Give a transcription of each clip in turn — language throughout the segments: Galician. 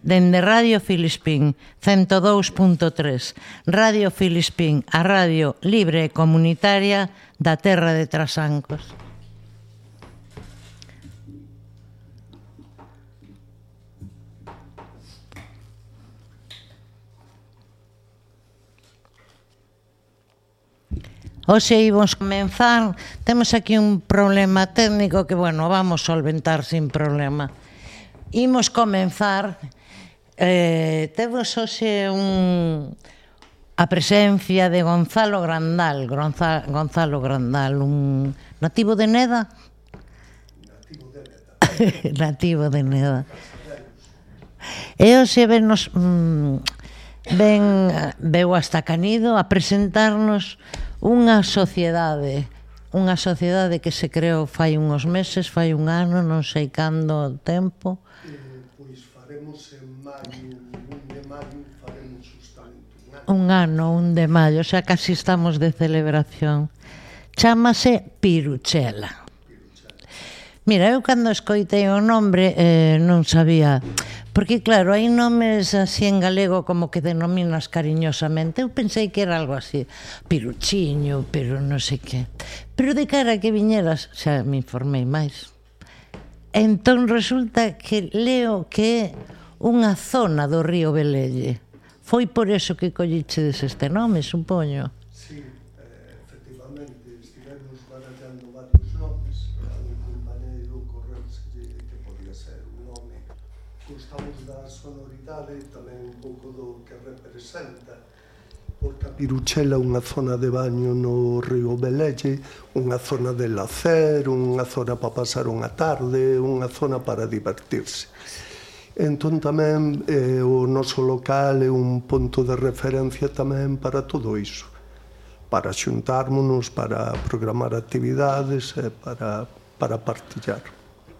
Dende Radio Filispín 102.3 Radio Filispín, a radio libre e comunitaria da terra de Trasancos. Oxe, íbamos comenzar, temos aquí un problema técnico que, bueno, vamos solventar sin problema imos comenzar eh, temos hoxe un a presencia de Gonzalo Grandal Gonzalo, Gonzalo Grandal un nativo de Neda. Nativo de Neda. Nativo de Neda e hoxe venos mm, ven veu hasta Canido a presentarnos unha sociedade unha sociedade que se creou fai unhos meses, fai un ano, non sei cando o tempo, un ano, un de maio, xa casi estamos de celebración. Chámase Piruchela. Mira, eu cando escoitei o nombre eh, non sabía Porque claro, hai nomes así en galego como que denominas cariñosamente. Eu pensei que era algo así, piruchiño, pero non sei que. Pero de cara que viñeras, xa me informei máis. Entón resulta que leo que é unha zona do río Belelle. Foi por eso que collichedes este nome, supoño. Sí, eh, efectivamente, estivemos barallando varios nomes, a ningún maneiro correuxelle que podía ser un nome. Gostamos da sonoridade tamén un pouco do que representa, porque a Piruchela unha zona de baño no río Belelle, unha zona de lacer, unha zona para pasar unha tarde, unha zona para divertirse. Entón tamén eh, o noso local é un punto de referencia tamén para todo iso, para xuntármonos, para programar actividades e eh, para, para partillar.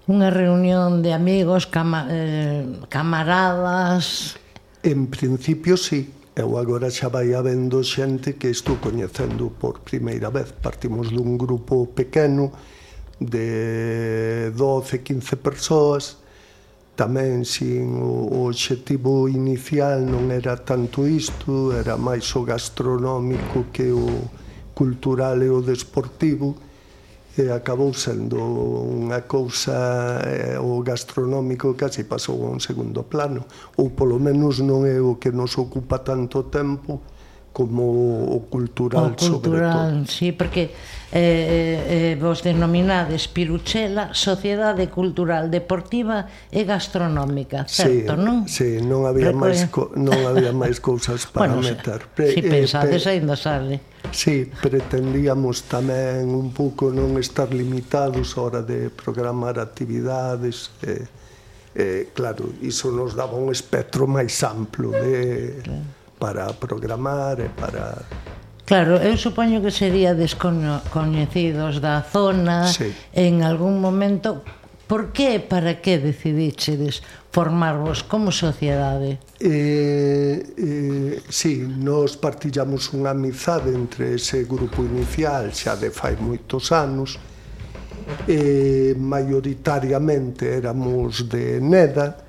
Unha reunión de amigos, cama, eh, camaradas... En principio, sí. Eu agora xa vai habendo xente que estou coñecendo por primeira vez. Partimos dun grupo pequeno de 12, 15 persoas, Tamén, sin o, o objetivo inicial non era tanto isto, era máis o gastronómico que o cultural e o desportivo, e acabou sendo unha cousa eh, o gastronómico casi pasou a un segundo plano ou polo menos non é o que nos ocupa tanto tempo como o cultural, o cultural sobre todo. Sí, porque eh, eh, eh, vos denominades Piruchela Sociedade Cultural Deportiva e Gastronómica, certo, sí, non? Sí, non había Reco... máis co, non había máis cousas para bueno, meter. Pre, si eh, pensades eh, aínda sale. Sí, pretendíamos tamén un pouco non estar limitados a hora de programar actividades eh, eh, claro, iso nos daba un espectro máis amplo de claro para programar e para Claro, eu supoño que sería descoñecidos da zona sí. en algún momento. Por que e para que decidichedes formarvos como sociedade? Eh, eh, sí, nos partillamos unha amizade entre ese grupo inicial xa de fai moitos anos. Eh, maioritariamente éramos de Neda,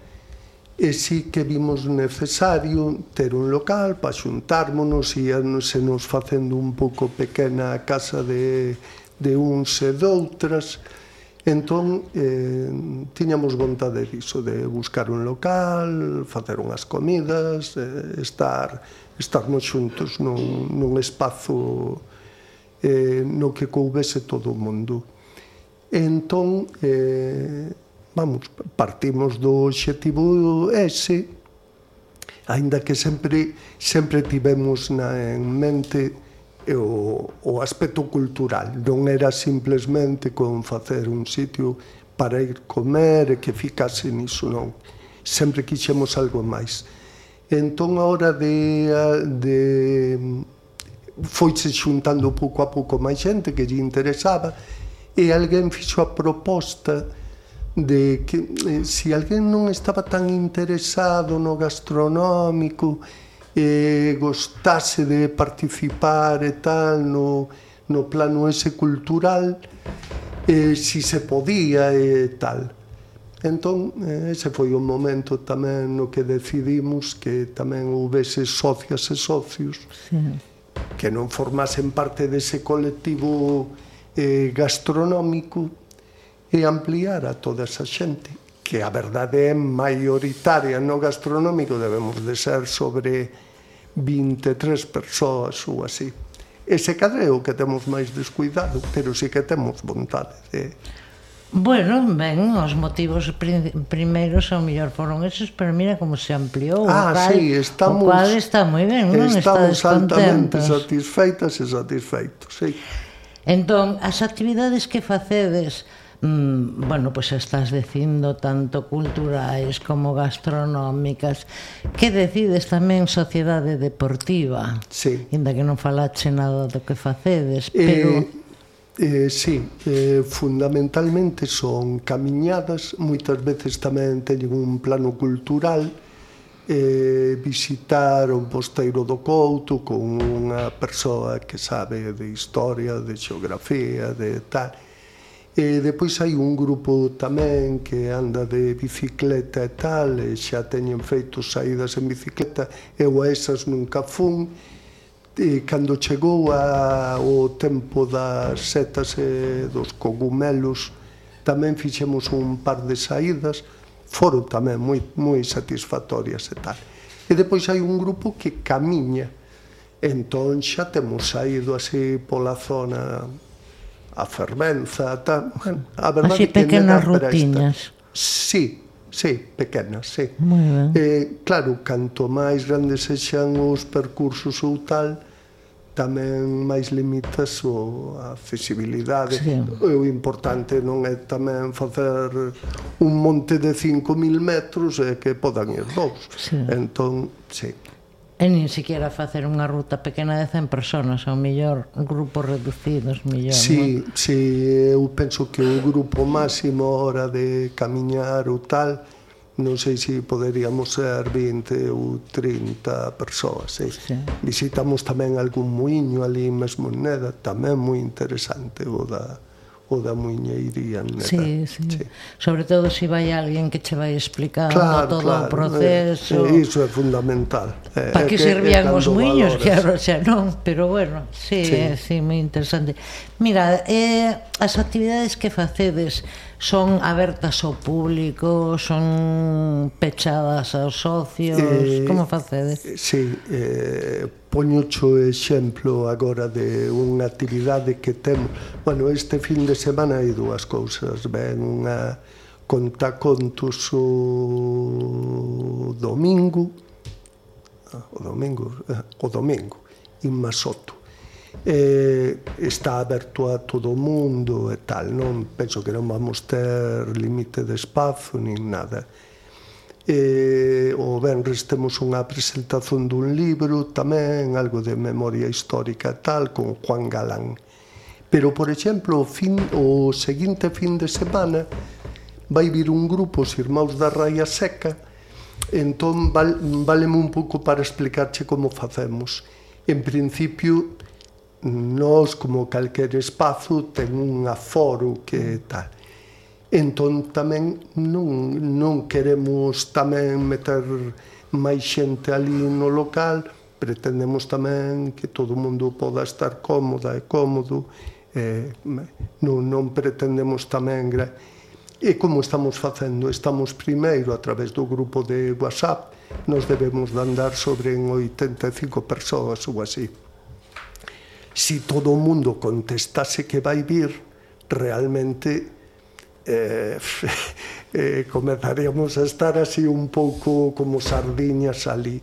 e sí que vimos necesario ter un local para xuntármonos e se nos facendo un pouco pequena a casa de, de uns e doutras entón eh, tiñamos vontade diso de buscar un local facer unhas comidas eh, estar estarmos xuntos nun, nun espazo eh, no que coubese todo o mundo. Entón eh, vamos, partimos do obxectivo ese, aínda que sempre sempre tivemos na en mente o, o aspecto cultural, non era simplemente con facer un sitio para ir comer e que ficase niso, non. Sempre quixemos algo máis. Entón, a hora de, de foise xuntando pouco a pouco máis xente que lle interesaba e alguén fixo a proposta de que eh, se si alguén non estaba tan interesado no gastronómico e eh, gostase de participar e tal no, no plano ese cultural eh, si se podía e tal entón eh, ese foi o momento tamén no que decidimos que tamén houvese socias e socios sí. que non formasen parte dese colectivo eh, gastronómico e ampliar a toda esa xente que a verdade é maioritaria no gastronómico, debemos de ser sobre 23 persoas ou así. Ese cadreo que temos máis descuidado, pero sí que temos vontade de... Bueno, ben, os motivos primeiros ao mellor foron esos, pero mira como se ampliou ah, o cual, sí, estamos, o cual está moi ben, non? Estamos altamente satisfeitas e satisfeitos, sí. Entón, as actividades que facedes mmm, bueno, pues estás dicindo tanto culturais como gastronómicas, que decides tamén sociedade deportiva. Sí. Inda que non falache nada do que facedes, eh, pero... Eh... Eh, sí, eh, fundamentalmente son camiñadas, moitas veces tamén teñen un plano cultural, eh, visitar un posteiro do Couto con unha persoa que sabe de historia, de xeografía, de tal, E depois hai un grupo tamén que anda de bicicleta e tal, e xa teñen feito saídas en bicicleta, eu a esas nunca fun, e cando chegou a, o tempo das setas e dos cogumelos, tamén fixemos un par de saídas, foron tamén moi, moi satisfactorias e tal. E depois hai un grupo que camiña, entón xa temos saído así pola zona a fervenza, a tal... Bueno, a verdade Así pequenas rutiñas. Sí, sí, pequenas, sí. Eh, claro, canto máis grandes sexan os percursos ou tal, tamén máis limitas o, a accesibilidade. Sí. O importante non é tamén facer un monte de 5.000 metros e que podan ir dous. Sí. Entón, sí e nin siquiera facer unha ruta pequena de 100 personas, ao mellor grupos reducidos, mellor. Si, sí, non? sí, eu penso que o grupo máximo hora de camiñar ou tal, non sei se poderíamos ser 20 ou 30 persoas. Eh? Sí. Visitamos tamén algún muiño ali mesmo en Neda, tamén moi interesante o da o da muñeiría sí, sí. sí. sobre todo se si vai alguén que che vai explicar claro, todo claro, o proceso eh, iso é fundamental eh, para que, que servían os muiños que agora xa non pero bueno, sí, sí. é sí, moi interesante mira, eh, as actividades que facedes son abertas ao público, son pechadas aos socios, eh, como facedes? Sí, eh, poño o exemplo agora de unha actividade que temos. Bueno, este fin de semana hai dúas cousas, ben unha contacontos o domingo, o domingo, eh, o domingo, en Masoto eh, está aberto a todo o mundo e tal, non penso que non vamos ter límite de espazo nin nada. Eh, o Benres temos unha presentación dun libro tamén, algo de memoria histórica tal, con Juan Galán. Pero, por exemplo, o, fin, o seguinte fin de semana vai vir un grupo, os Irmãos da Raia Seca, entón val, valeme un pouco para explicarche como facemos. En principio, nós como calquer espazo ten un aforo que tal. Entón tamén non, non queremos tamén meter máis xente ali no local. Pretendemos tamén que todo o mundo poda estar cómoda e cómodo. Eh, non, non pretendemos tamén e como estamos facendo? Estamos primeiro a través do grupo de WhatsApp. Nos debemos de andar sobre en 85 persoas ou así si todo o mundo contestase que vai vir, realmente eh, eh, comezaríamos a estar así un pouco como sardiñas ali.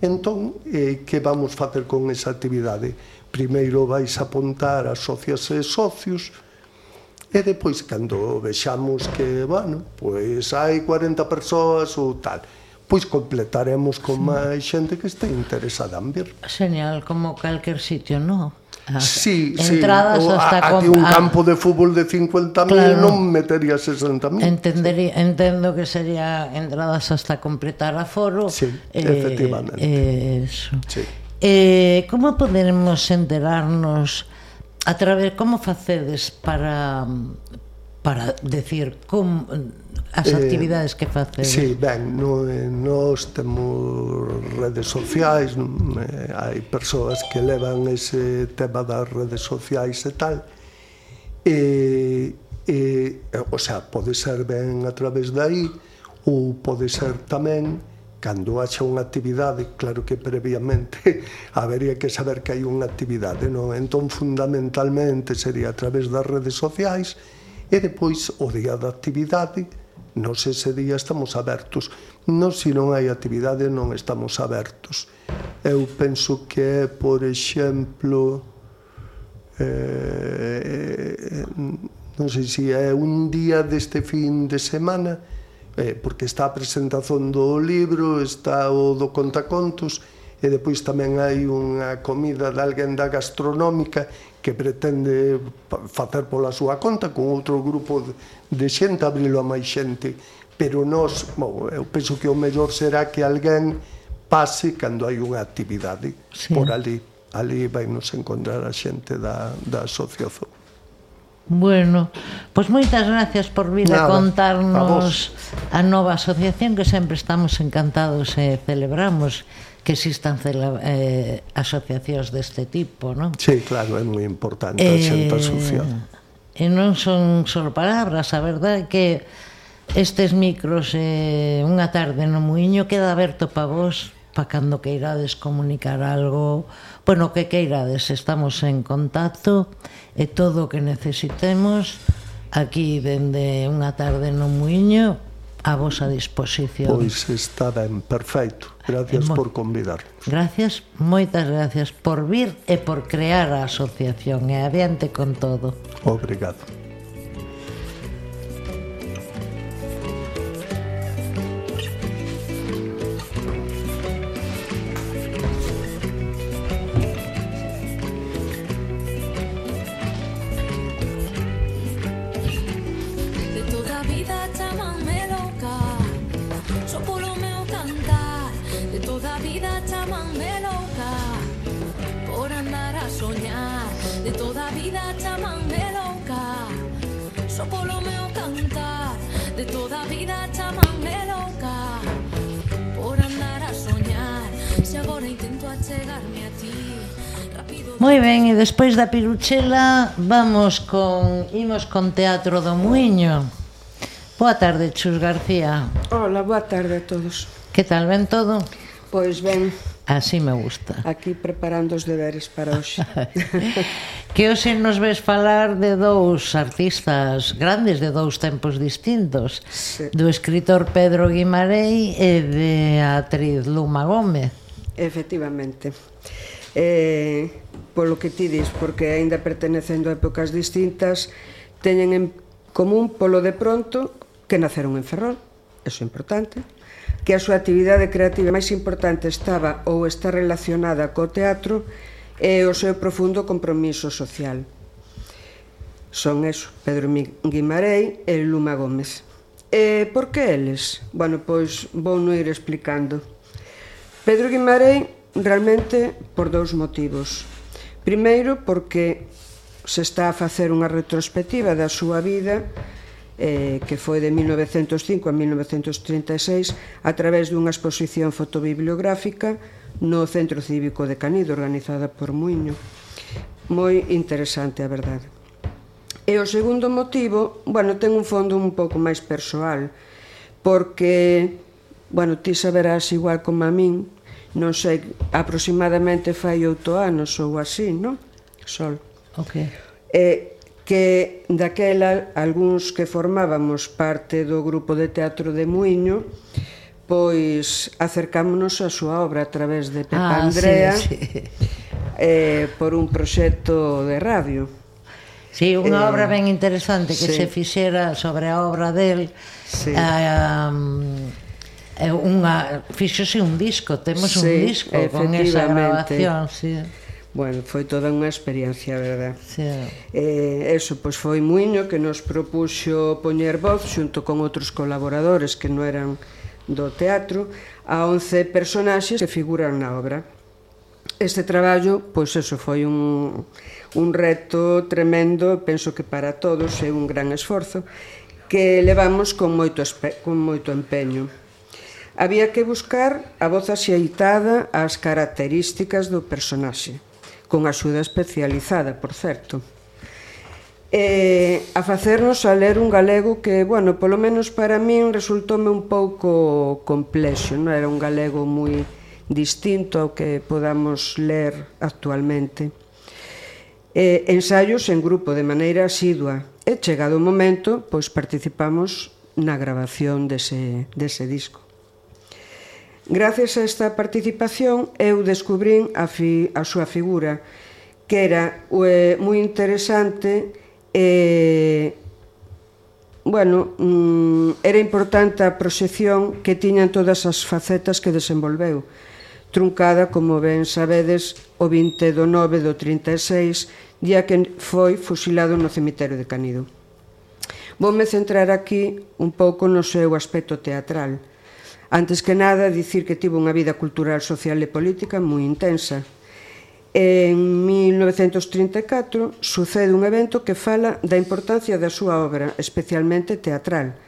Entón, eh, que vamos facer con esa actividade? Primeiro vais apuntar a socias e socios, e depois, cando vexamos que, bueno, pois hai 40 persoas ou tal, pois completaremos con máis xente que este interesada en vir. Genial, como calquer sitio, non? Ah, sí, entradas sí. O hasta a, a un campo de fútbol de 50.000 claro, non metería 60.000. Entendería, entendo que sería entradas hasta completar aforo. Sí, eh, efectivamente. Eh, eso. Sí. Eh, como poderemos enterarnos a través como facedes para para decir como As eh, actividades eh, que facedes. Sí, ben, no, nós temos redes sociais, eh, hai persoas que levan ese tema das redes sociais e tal, e, e o sea, pode ser ben a través dai, ou pode ser tamén cando haxa unha actividade, claro que previamente habería que saber que hai unha actividade, non? Entón, fundamentalmente, sería a través das redes sociais e depois o día da actividade, Nos ese día estamos abertos. Non se non hai actividade non estamos abertos. Eu penso que é, por exemplo, eh, non sei se é un día deste fin de semana, eh, porque está a presentación do libro, está o do contacontos, e depois tamén hai unha comida de alguén da gastronómica que pretende facer pola súa conta con outro grupo de xente abrilo a máis xente, pero nós, bom, eu penso que o mellor será que alguén pase cando hai unha actividade sí. por ali. Ali vai nos encontrar a xente da, da asociación. Bueno, pois moitas gracias por vir Nada, a contarnos a, a nova asociación que sempre estamos encantados e celebramos que existan eh, asociacións deste tipo, non? Sí, claro, é moi importante eh, a xente asociada. E non son só palabras, a verdade é que estes micros eh, unha tarde no muiño queda aberto para vos para cando queirades comunicar algo. Bueno, que queirades estamos en contacto e todo o que necesitemos aquí dende unha tarde no muiño a vosa disposición. Pois está ben, perfeito. Gracias por convidar. Gracias, moitas gracias por vir e por crear a asociación e adiante con todo. Obrigado. Moi ben, e despois da piruchela vamos con imos con Teatro do Muiño. Boa tarde, Chus García. Hola, boa tarde a todos. Que tal, ben todo? Pois ben. Así me gusta. Aquí preparando os deberes para hoxe. que hoxe nos ves falar de dous artistas grandes de dous tempos distintos. Sí. Do escritor Pedro Guimarei e de a atriz Luma Gómez. Efectivamente. Eh, polo que ti dis, porque aínda pertenecendo a épocas distintas, teñen en común polo de pronto que naceron en Ferrol, eso é importante, que a súa actividade creativa máis importante estaba ou está relacionada co teatro e o seu profundo compromiso social. Son eso, Pedro Guimarei e Luma Gómez. E por que eles? Bueno, pois vou non ir explicando. Pedro Guimarei realmente por dous motivos. Primeiro porque se está a facer unha retrospectiva da súa vida eh, que foi de 1905 a 1936 a través dunha exposición fotobibliográfica no Centro Cívico de Canido organizada por Muiño moi interesante a verdade. E o segundo motivo bueno, ten un fondo un pouco máis persoal porque bueno, ti saberás igual como a min non sei, aproximadamente fai oito anos ou así, non? Sol. Ok. E que daquela algúns que formábamos parte do grupo de teatro de Muiño pois acercámonos á súa obra a través de Pepa ah, Andrea sí, sí. Eh, por un proxecto de radio. Sí, unha eh, obra ben interesante que sí. se fixera sobre a obra del sí. eh, um, é unha fíxose un disco, temos sí, un disco con esa grabación, sí. Bueno, foi toda unha experiencia, verdad? Sí. Eh, eso, pois foi Muiño que nos propuxo poñer voz xunto con outros colaboradores que non eran do teatro a 11 personaxes que figuran na obra. Este traballo, pois eso, foi un, un reto tremendo, penso que para todos é un gran esforzo, que levamos con moito, con moito empeño. Había que buscar a voz axeitada ás características do personaxe, con axuda especializada, por certo. E a facernos a ler un galego que, bueno, polo menos para min resultoume un pouco complexo, non era un galego moi distinto ao que podamos ler actualmente eh, ensaios en grupo de maneira asidua e chegado o momento, pois participamos na grabación dese, dese disco. Gracias a esta participación eu descubrín a, fi, a súa figura que era eh, moi interesante e bueno, mm, era importante a proxección que tiñan todas as facetas que desenvolveu truncada, como ben sabedes, o 20 do 9 do 36 día que foi fusilado no cemiterio de Canido. Voume centrar aquí un pouco no seu aspecto teatral. Antes que nada, dicir que tivo unha vida cultural, social e política moi intensa. En 1934 sucede un evento que fala da importancia da súa obra, especialmente teatral.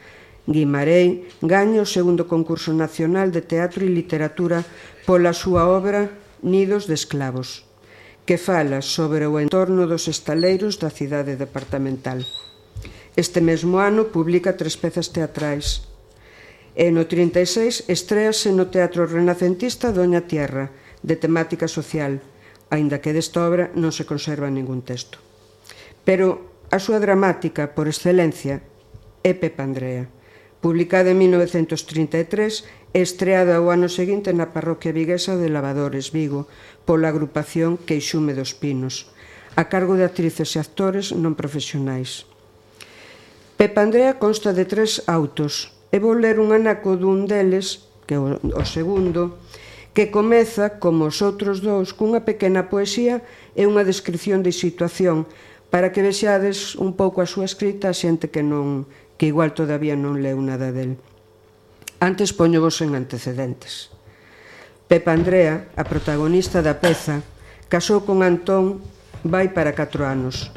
Guimarei gaña o segundo concurso nacional de teatro e literatura pola súa obra Nidos de Esclavos, que fala sobre o entorno dos estaleiros da cidade departamental. Este mesmo ano publica tres pezas teatrais, E no 36 estréase no Teatro Renacentista Doña Tierra, de temática social, aínda que desta obra non se conserva ningún texto. Pero a súa dramática por excelencia é Pepa Andrea, publicada en 1933 e estreada o ano seguinte na parroquia viguesa de Lavadores, Vigo, pola agrupación Queixume dos Pinos, a cargo de actrices e actores non profesionais. Pepa Andrea consta de tres autos, E vou ler un anaco dun deles, que é o segundo, que comeza, como os outros dous, cunha pequena poesía e unha descripción de situación, para que vexades un pouco a súa escrita a xente que non que igual todavía non leu nada del. Antes poño vos en antecedentes. Pepa Andrea, a protagonista da peza, casou con Antón vai para 4 anos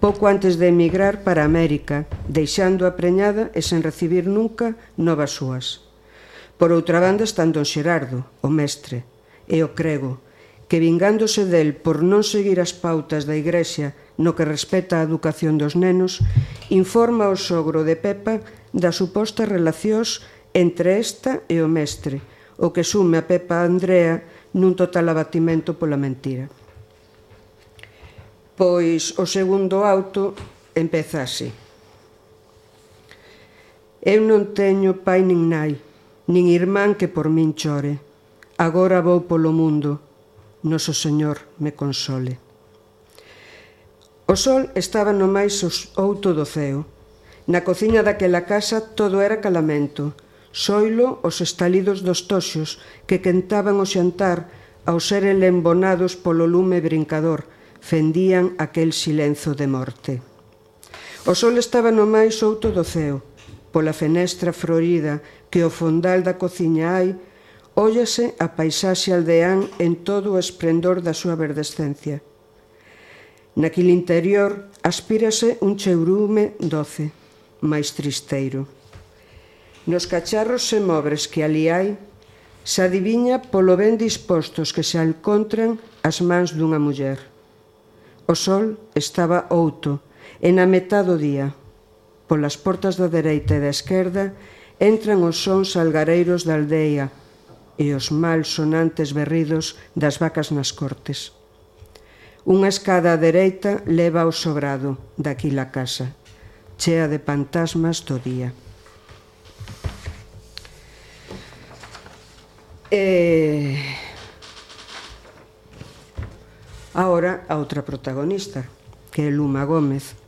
pouco antes de emigrar para América, deixando a preñada e sen recibir nunca novas súas. Por outra banda están Don Xerardo, o mestre, e o crego, que vingándose del por non seguir as pautas da Igrexa no que respecta a educación dos nenos, informa o sogro de Pepa das supostas relacións entre esta e o mestre, o que sume a Pepa Andrea nun total abatimento pola mentira. Pois o segundo auto empeza así. Eu non teño pai nin nai, nin irmán que por min chore. Agora vou polo mundo, noso Señor me console. O sol estaba no máis outo do ceo. Na cociña daquela casa todo era calamento, soilo os estalidos dos toxos que quentaban o xantar ao ser lembonados polo lume brincador, fendían aquel silenzo de morte. O sol estaba no máis outo do ceo. Pola fenestra florida que o fondal da cociña hai, óllase a paisaxe aldeán en todo o esplendor da súa verdescencia. Naquil interior aspírase un cheurume doce, máis tristeiro. Nos cacharros se mobres que ali hai, se adiviña polo ben dispostos que se encontran as mans dunha muller. O sol estaba outo e na metá do día. Polas portas da dereita e da esquerda entran os sons algareiros da aldeia e os mal sonantes berridos das vacas nas cortes. Unha escada á dereita leva ao sobrado daquila casa, chea de fantasmas do día. Eh... Ahora a outra protagonista, que é Luma Gómez,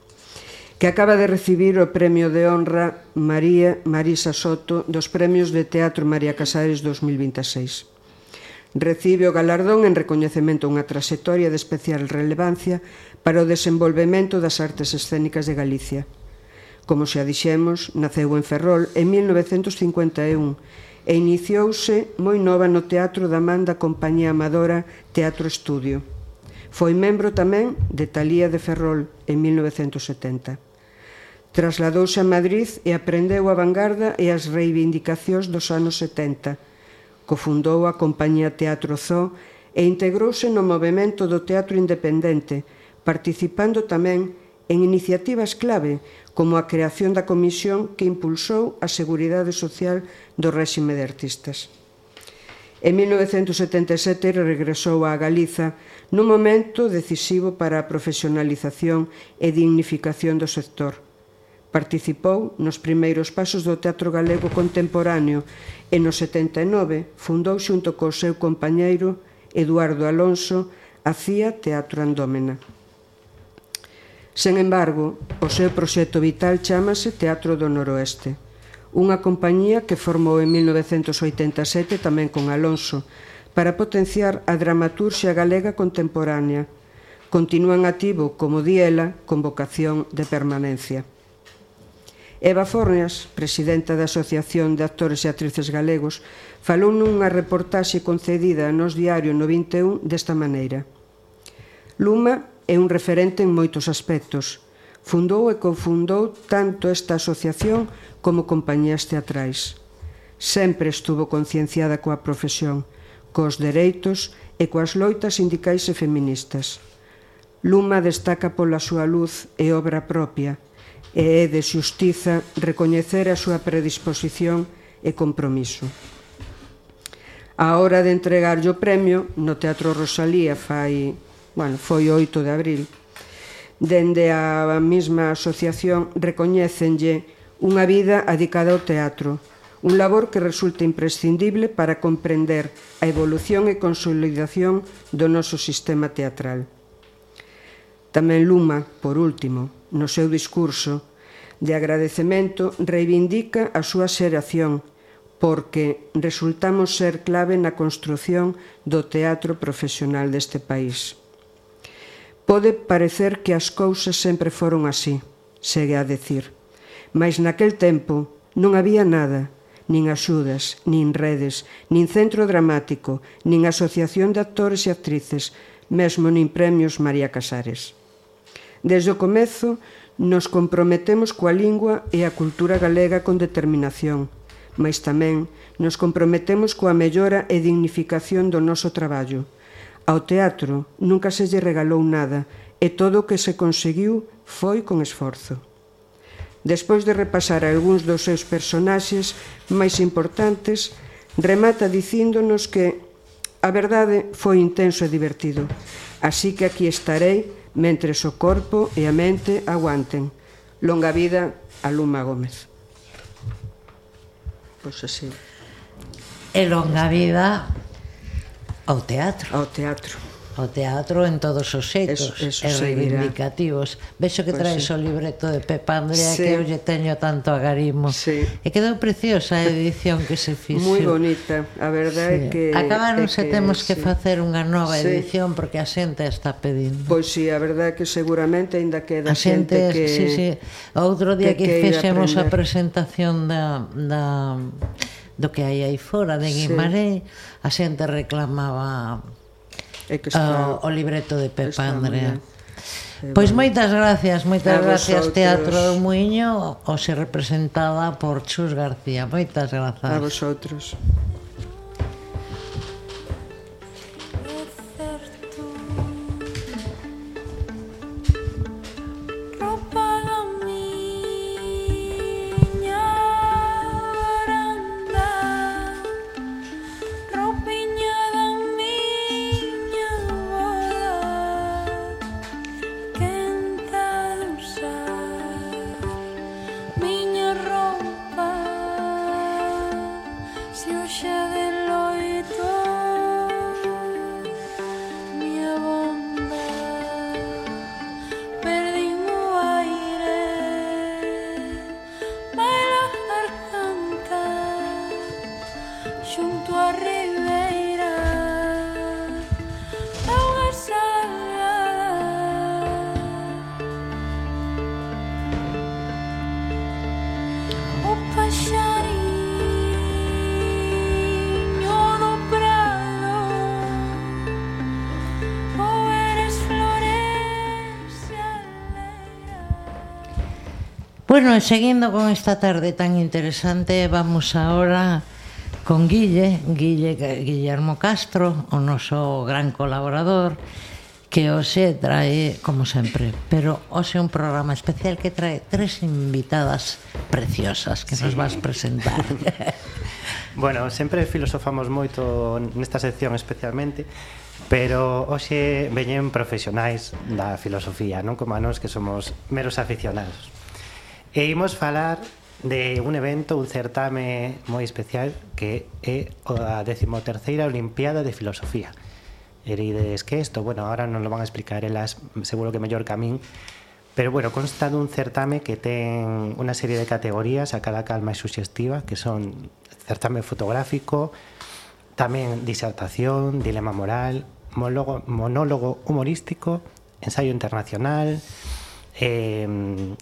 que acaba de recibir o Premio de Honra María Marisa Soto dos Premios de Teatro María Casares 2026. Recibe o galardón en recoñecemento a unha traxectoria de especial relevancia para o desenvolvemento das artes escénicas de Galicia. Como xa dixemos, naceu en Ferrol en 1951 e iniciouse moi nova no Teatro da Manda Compañía Amadora Teatro Estudio Foi membro tamén de Talía de Ferrol en 1970. Trasladouse a Madrid e aprendeu a vanguarda e as reivindicacións dos anos 70. Cofundou a Compañía Teatro Zoo e integrouse no movimento do teatro independente, participando tamén en iniciativas clave como a creación da comisión que impulsou a Seguridade Social do réxime de artistas. En 1977 regresou a Galiza nun momento decisivo para a profesionalización e dignificación do sector. Participou nos primeiros pasos do Teatro Galego Contemporáneo e no 79 fundou xunto co seu compañeiro Eduardo Alonso a CIA Teatro Andómena. Sen embargo, o seu proxecto vital chamase Teatro do Noroeste, unha compañía que formou en 1987 tamén con Alonso, para potenciar a dramaturxia galega contemporánea. Continúan activo, como diela, con vocación de permanencia. Eva Fornias, presidenta da Asociación de Actores e Actrices Galegos, falou nunha reportaxe concedida nos diario no 21 desta maneira. Luma é un referente en moitos aspectos. Fundou e confundou tanto esta asociación como compañías teatrais. Sempre estuvo concienciada coa profesión, cos dereitos e coas loitas sindicais e feministas. Luma destaca pola súa luz e obra propia, e é de xustiza recoñecer a súa predisposición e compromiso. A hora de entregarlle o premio, no Teatro Rosalía fai, bueno, foi 8 de abril, dende a mesma asociación recoñécenlle unha vida adicada ao teatro, un labor que resulta imprescindible para comprender a evolución e consolidación do noso sistema teatral. Tamén Luma, por último, no seu discurso de agradecemento reivindica a súa xeración porque resultamos ser clave na construción do teatro profesional deste país. Pode parecer que as cousas sempre foron así, segue a decir, mas naquel tempo non había nada, nin axudas, nin redes, nin centro dramático, nin asociación de actores e actrices, mesmo nin premios María Casares. Desde o comezo, nos comprometemos coa lingua e a cultura galega con determinación, mas tamén nos comprometemos coa mellora e dignificación do noso traballo. Ao teatro nunca se lle regalou nada e todo o que se conseguiu foi con esforzo. Despois de repasar algúns dos seus personaxes máis importantes, remata dicíndonos que a verdade foi intenso e divertido. Así que aquí estarei mentre o corpo e a mente aguanten. Longa vida a Luma Gómez. Pois así. E longa vida ao teatro. Ao teatro. O teatro en todos os xeitos eso, eso e reivindicativos. Vexo que pues traes sí. o libreto de Pepa Andrea sí. que eu lle teño tanto agarimo. Sí. E quedou preciosa a edición que se fixo. Moi bonita, a verdade sí. é que acabaron se temos que sí. facer unha nova sí. edición porque a xente está pedindo. Pois sí, a verdade é que seguramente aínda queda a xente, xente que sí, sí. Outro día que, que, que fixemos a presentación da da do que hai aí fora de Guimarães, sí. a xente reclamaba é que está, o, o libreto de Pepa Andrea. Eh, pois moitas gracias, moitas gracias vosotros. Teatro do Muiño, o se representada por Chus García. Moitas grazas. A vosotros. Bueno, seguindo con esta tarde tan interesante, vamos ahora con Guille, Guille Guillermo Castro, o noso gran colaborador, que hoxe trae, como sempre, pero hoxe un programa especial que trae tres invitadas preciosas que sí. nos vas presentar. bueno, sempre filosofamos moito nesta sección especialmente, pero hoxe veñen profesionais da filosofía, non como a nós que somos meros aficionados. E imos falar de un evento, un certame moi especial que é a 13ª Olimpiada de Filosofía. Erides que isto, bueno, ahora non lo van a explicar elas, seguro que mellor que a min, pero bueno, consta dun certame que ten unha serie de categorías, a cada calma e suxestiva, que son certame fotográfico, tamén disertación, dilema moral, monólogo, monólogo humorístico, ensayo internacional, E,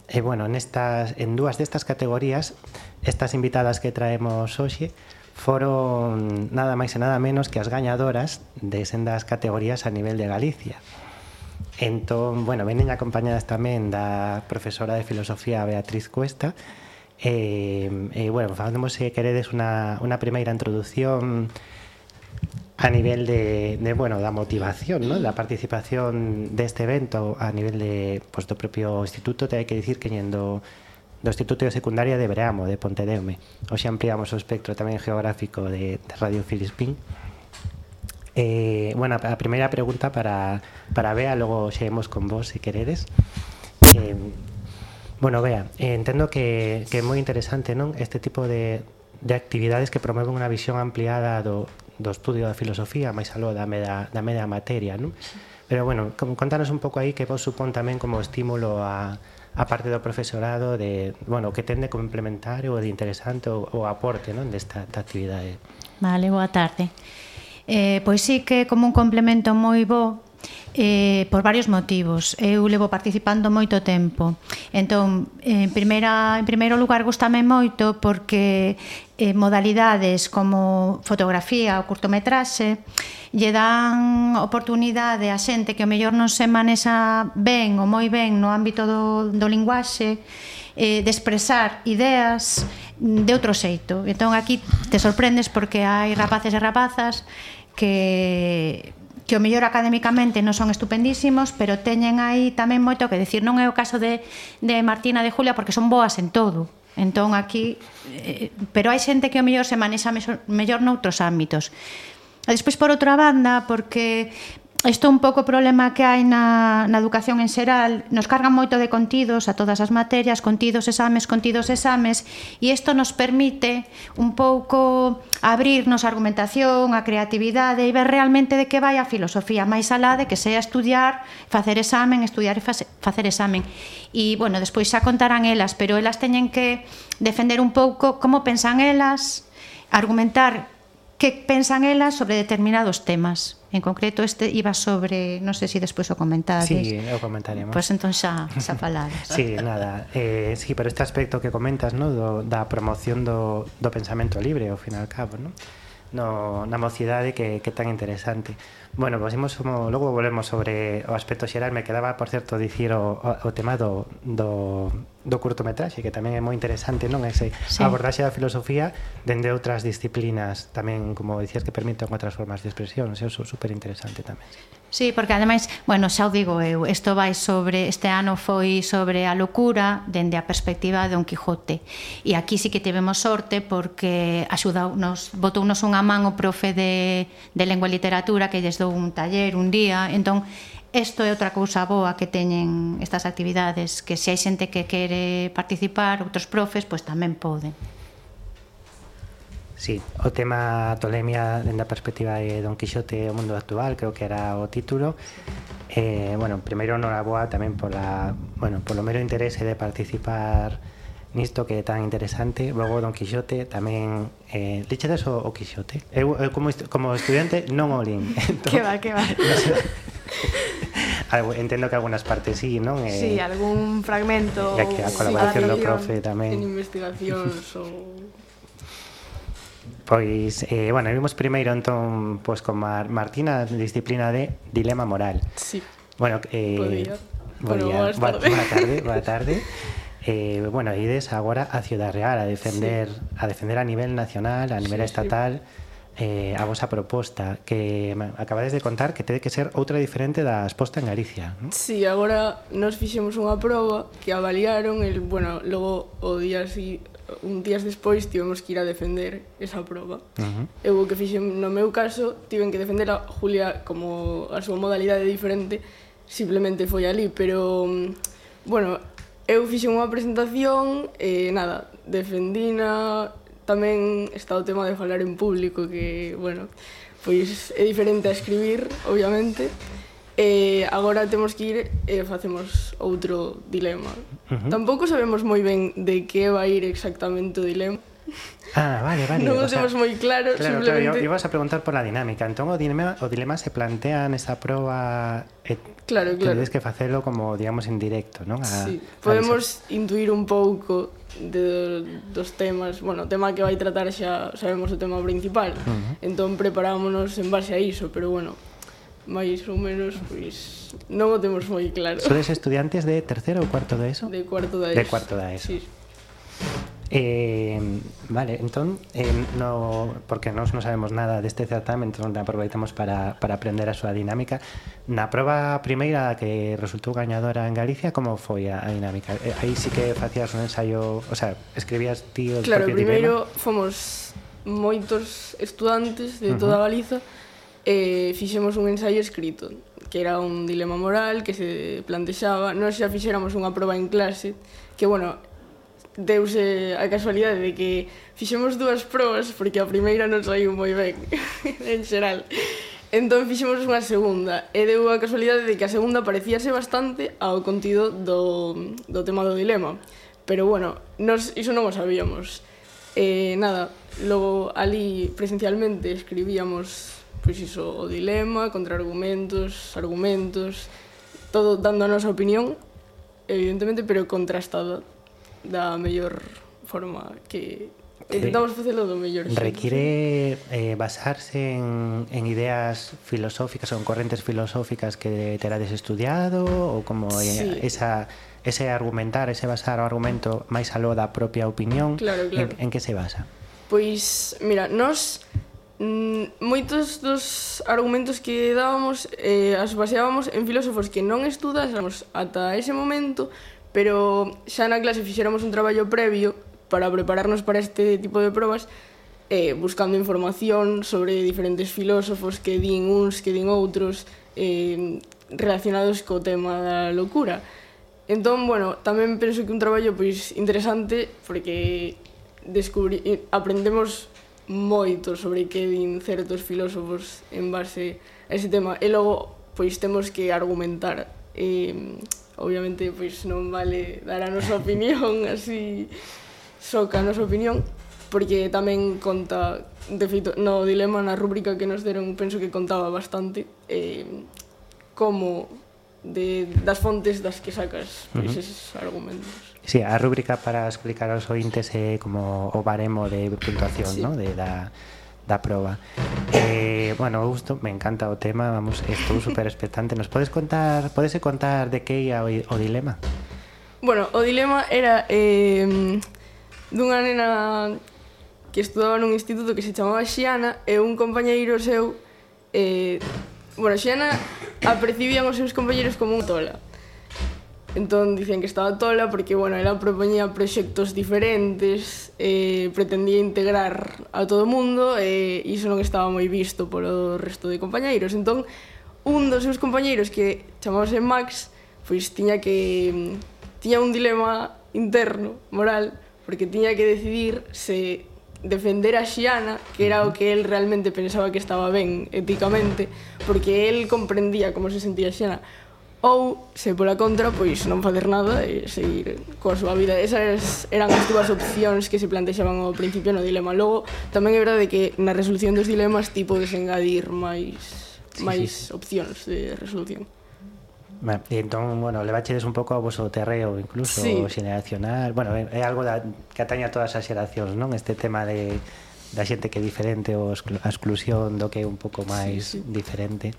e bueno, nestas, en dúas destas categorías, estas invitadas que traemos hoxe foron nada máis e nada menos que as gañadoras de sendas categorías a nivel de Galicia. Entón, bueno, venen acompañadas tamén da profesora de filosofía Beatriz Cuesta, E, eh, bueno, facemos se queredes unha, unha primeira introdución a nivel de, de, bueno, da motivación, ¿no? Da participación deste evento a nivel de, pues, do propio instituto, te hai que dicir que yendo do Instituto de Secundaria de Breamo, de Pontedeume. Hoxe ampliamos o espectro tamén geográfico de, de Radio Filispín. Eh, bueno, a primeira pregunta para, para Bea, logo xeemos con vos, se queredes. Eh, bueno, Bea, eh, entendo que, que é moi interesante non este tipo de, de actividades que promoven unha visión ampliada do, do estudio da filosofía, máis aló da meda, da meda materia, non? Pero bueno, contanos un pouco aí que vos supón tamén como estímulo a, a parte do profesorado de, bueno, que tende como complementario ou de interesante ou, ou aporte non desta de actividade. Vale, boa tarde. Eh, pois sí que como un complemento moi bo Eh, por varios motivos. Eu levo participando moito tempo. Entón, en primeira en primeiro lugar gustame moito porque eh, modalidades como fotografía ou curtometraxe lle dan oportunidade a xente que o mellor non se manexa ben ou moi ben no ámbito do, do linguaxe eh, de expresar ideas de outro xeito entón aquí te sorprendes porque hai rapaces e rapazas que que o mellor académicamente non son estupendísimos, pero teñen aí tamén moito que decir. Non é o caso de, de Martina de Julia porque son boas en todo Entón aquí, eh, pero hai xente que o mellor se manexa mellor noutros ámbitos. E despois por outra banda, porque Isto é un pouco o problema que hai na, na educación en xeral. Nos cargan moito de contidos a todas as materias, contidos, exames, contidos, exames, e isto nos permite un pouco abrirnos a argumentación, a creatividade e ver realmente de que vai a filosofía, máis alá de que sea estudiar, facer examen, estudiar e facer examen. E, bueno, despois xa contarán elas, pero elas teñen que defender un pouco como pensan elas, argumentar que pensan elas sobre determinados temas. En concreto este iba sobre, non sei se si despois o comentades. Sí, o comentaremos. Pois pues entón xa, xa falar. sí, nada, eh, sí, pero este aspecto que comentas, no, do, da promoción do, do pensamento libre, ao fin e al cabo, no? No, na mocidade que, que tan interesante Bueno, pues imos, logo volvemos sobre o aspecto xeral Me quedaba, por certo, dicir o, o, o tema do, do, do curtometraxe Que tamén é moi interesante, non? Ese sí. abordaxe da filosofía dende outras disciplinas Tamén, como dicías, que permiten outras formas de expresión Eso é super interesante tamén Sí, porque ademais, bueno, xa o digo eu, isto vai sobre este ano foi sobre a locura dende a perspectiva de Don Quijote. E aquí sí que tivemos sorte porque axudounos, botounos unha man o profe de, de lengua e literatura que lles ou un taller un día, entón Isto é outra cousa boa que teñen estas actividades, que se hai xente que quere participar, outros profes, pois tamén poden. Sí, o tema tolemia dende a perspectiva de Don Quixote o mundo actual, creo que era o título. Eh, bueno, primeiro non a boa tamén pola, bueno, polo mero interese de participar nisto que é tan interesante logo Don Quixote tamén eh, lichedes o, o Quixote eu, eu como, como estudiante non o lin entón, que va, que va algo, entendo que algunhas partes sí, non? Eh, sí, algún fragmento e que a colaboración sí, do profe tamén en investigacións ou Pois, eh, bueno, vimos primeiro entón pois, con Mar Martina disciplina de dilema moral. Sí. Bueno, eh, podía, podía, boa, boa tarde, boa tarde. Eh, bueno, ides agora a Ciudad Real a defender sí. a defender a nivel nacional, a nivel sí, estatal sí. eh, a vosa proposta que acabades de contar que tede que ser outra diferente da exposta en Galicia ¿no? Sí, agora nos fixemos unha proba que avaliaron el, bueno, logo o día así un días despois tivemos que ir a defender esa proba. Uh -huh. Eu o que fixen no meu caso, tiven que defender a Julia como a súa modalidade diferente, simplemente foi ali, pero mm, bueno, eu fixen unha presentación e nada, defendina, tamén está o tema de falar en público que, bueno, pois é diferente a escribir, obviamente. E agora temos que ir e facemos outro dilema. Uh -huh. Tampouco sabemos moi ben de que vai ir exactamente o dilema, Ah, vale, vale. Non o temos moi claro, claro simplemente... Claro, ibas a preguntar pola dinámica. Entón, o dilema, o dilema se plantea nesta proba... E claro, claro. Tedes que facelo como, digamos, en directo, non? A, sí, podemos a intuir un pouco de, dos temas... Bueno, o tema que vai tratar xa sabemos o tema principal. Uh -huh. Entón, preparámonos en base a iso, pero bueno, máis ou menos, pois non o temos moi claro. Sodes estudiantes de terceiro ou cuarto de ESO? De cuarto da ESO. De cuarto da ESO. Sí. Eh, vale, entón, eh, no, porque nós non sabemos nada deste certamen, entón aproveitamos para, para aprender a súa dinámica. Na proba primeira que resultou gañadora en Galicia, como foi a, a dinámica? Eh, aí sí que facías un ensayo, o sea, escribías ti o claro, propio primeiro dilema? fomos moitos estudantes de toda uh -huh. Galiza e eh, fixemos un ensaio escrito que era un dilema moral que se plantexaba, non xa fixéramos unha proba en clase, que, bueno, deuse a casualidade de que fixemos dúas probas porque a primeira non saiu moi ben en xeral. Entón fixemos unha segunda e deu a casualidade de que a segunda parecíase bastante ao contido do, do tema do dilema. Pero bueno, nos iso non o sabíamos. E nada, logo ali presencialmente escribíamos pois iso, o dilema, contraargumentos, argumentos, todo dando a nosa opinión, evidentemente, pero contrastada da mellor forma que eh, intentamos facelo do mellor xeito. Require eh, basarse en, en ideas filosóficas ou en correntes filosóficas que terades estudiado ou como eh, sí. eh, esa ese argumentar, ese basar o argumento máis aló da propia opinión claro, claro. En, en que se basa? Pois, mira, nós mm, moitos dos argumentos que dábamos eh, as baseábamos en filósofos que non estudásemos ata ese momento pero xa na clase fixéramos un traballo previo para prepararnos para este tipo de probas eh, buscando información sobre diferentes filósofos que din uns, que din outros eh, relacionados co tema da locura. Entón, bueno, tamén penso que un traballo pois interesante porque descubri, aprendemos moito sobre que din certos filósofos en base a ese tema e logo pois temos que argumentar eh, obviamente pois non vale dar a nosa opinión así só a nosa opinión porque tamén conta de feito no dilema na rúbrica que nos deron penso que contaba bastante eh, como de, das fontes das que sacas pois, uh -huh. eses argumentos. Sí, a rúbrica para explicar aos ointes é como o baremo de puntuación, sí. ¿no? de da da proba. Eh, bueno, gusto, me encanta o tema, vamos, estou super expectante. Nos podes contar, podese contar de que ia o, o dilema? Bueno, o dilema era eh, dunha nena que estudaba nun instituto que se chamaba Xiana e un compañeiro seu eh, bueno, Xiana apercibían os seus compañeros como un tola Entón dicen que estaba tola porque, bueno, ela propoñía proxectos diferentes, eh, pretendía integrar a todo o mundo e eh, iso non estaba moi visto polo resto de compañeiros. Entón, un dos seus compañeiros que chamábase Max, pois tiña que tiña un dilema interno, moral, porque tiña que decidir se defender a Xiana, que era o que el realmente pensaba que estaba ben éticamente, porque el comprendía como se sentía Xiana, ou se pola contra, pois non facer nada e seguir coa súa vida. Esas eran as dúas opcións que se plantexaban ao principio no dilema. Logo, tamén é verdade que na resolución dos dilemas ti podes engadir máis sí, máis sí. opcións de resolución. Ben, e entón, bueno, levachedes un pouco ao vosso terreo incluso sí. xeneracional. Bueno, é algo da, que ataña a todas as xeracións, non? Este tema de da xente que é diferente ou a exclusión do que é un pouco máis sí, sí. diferente.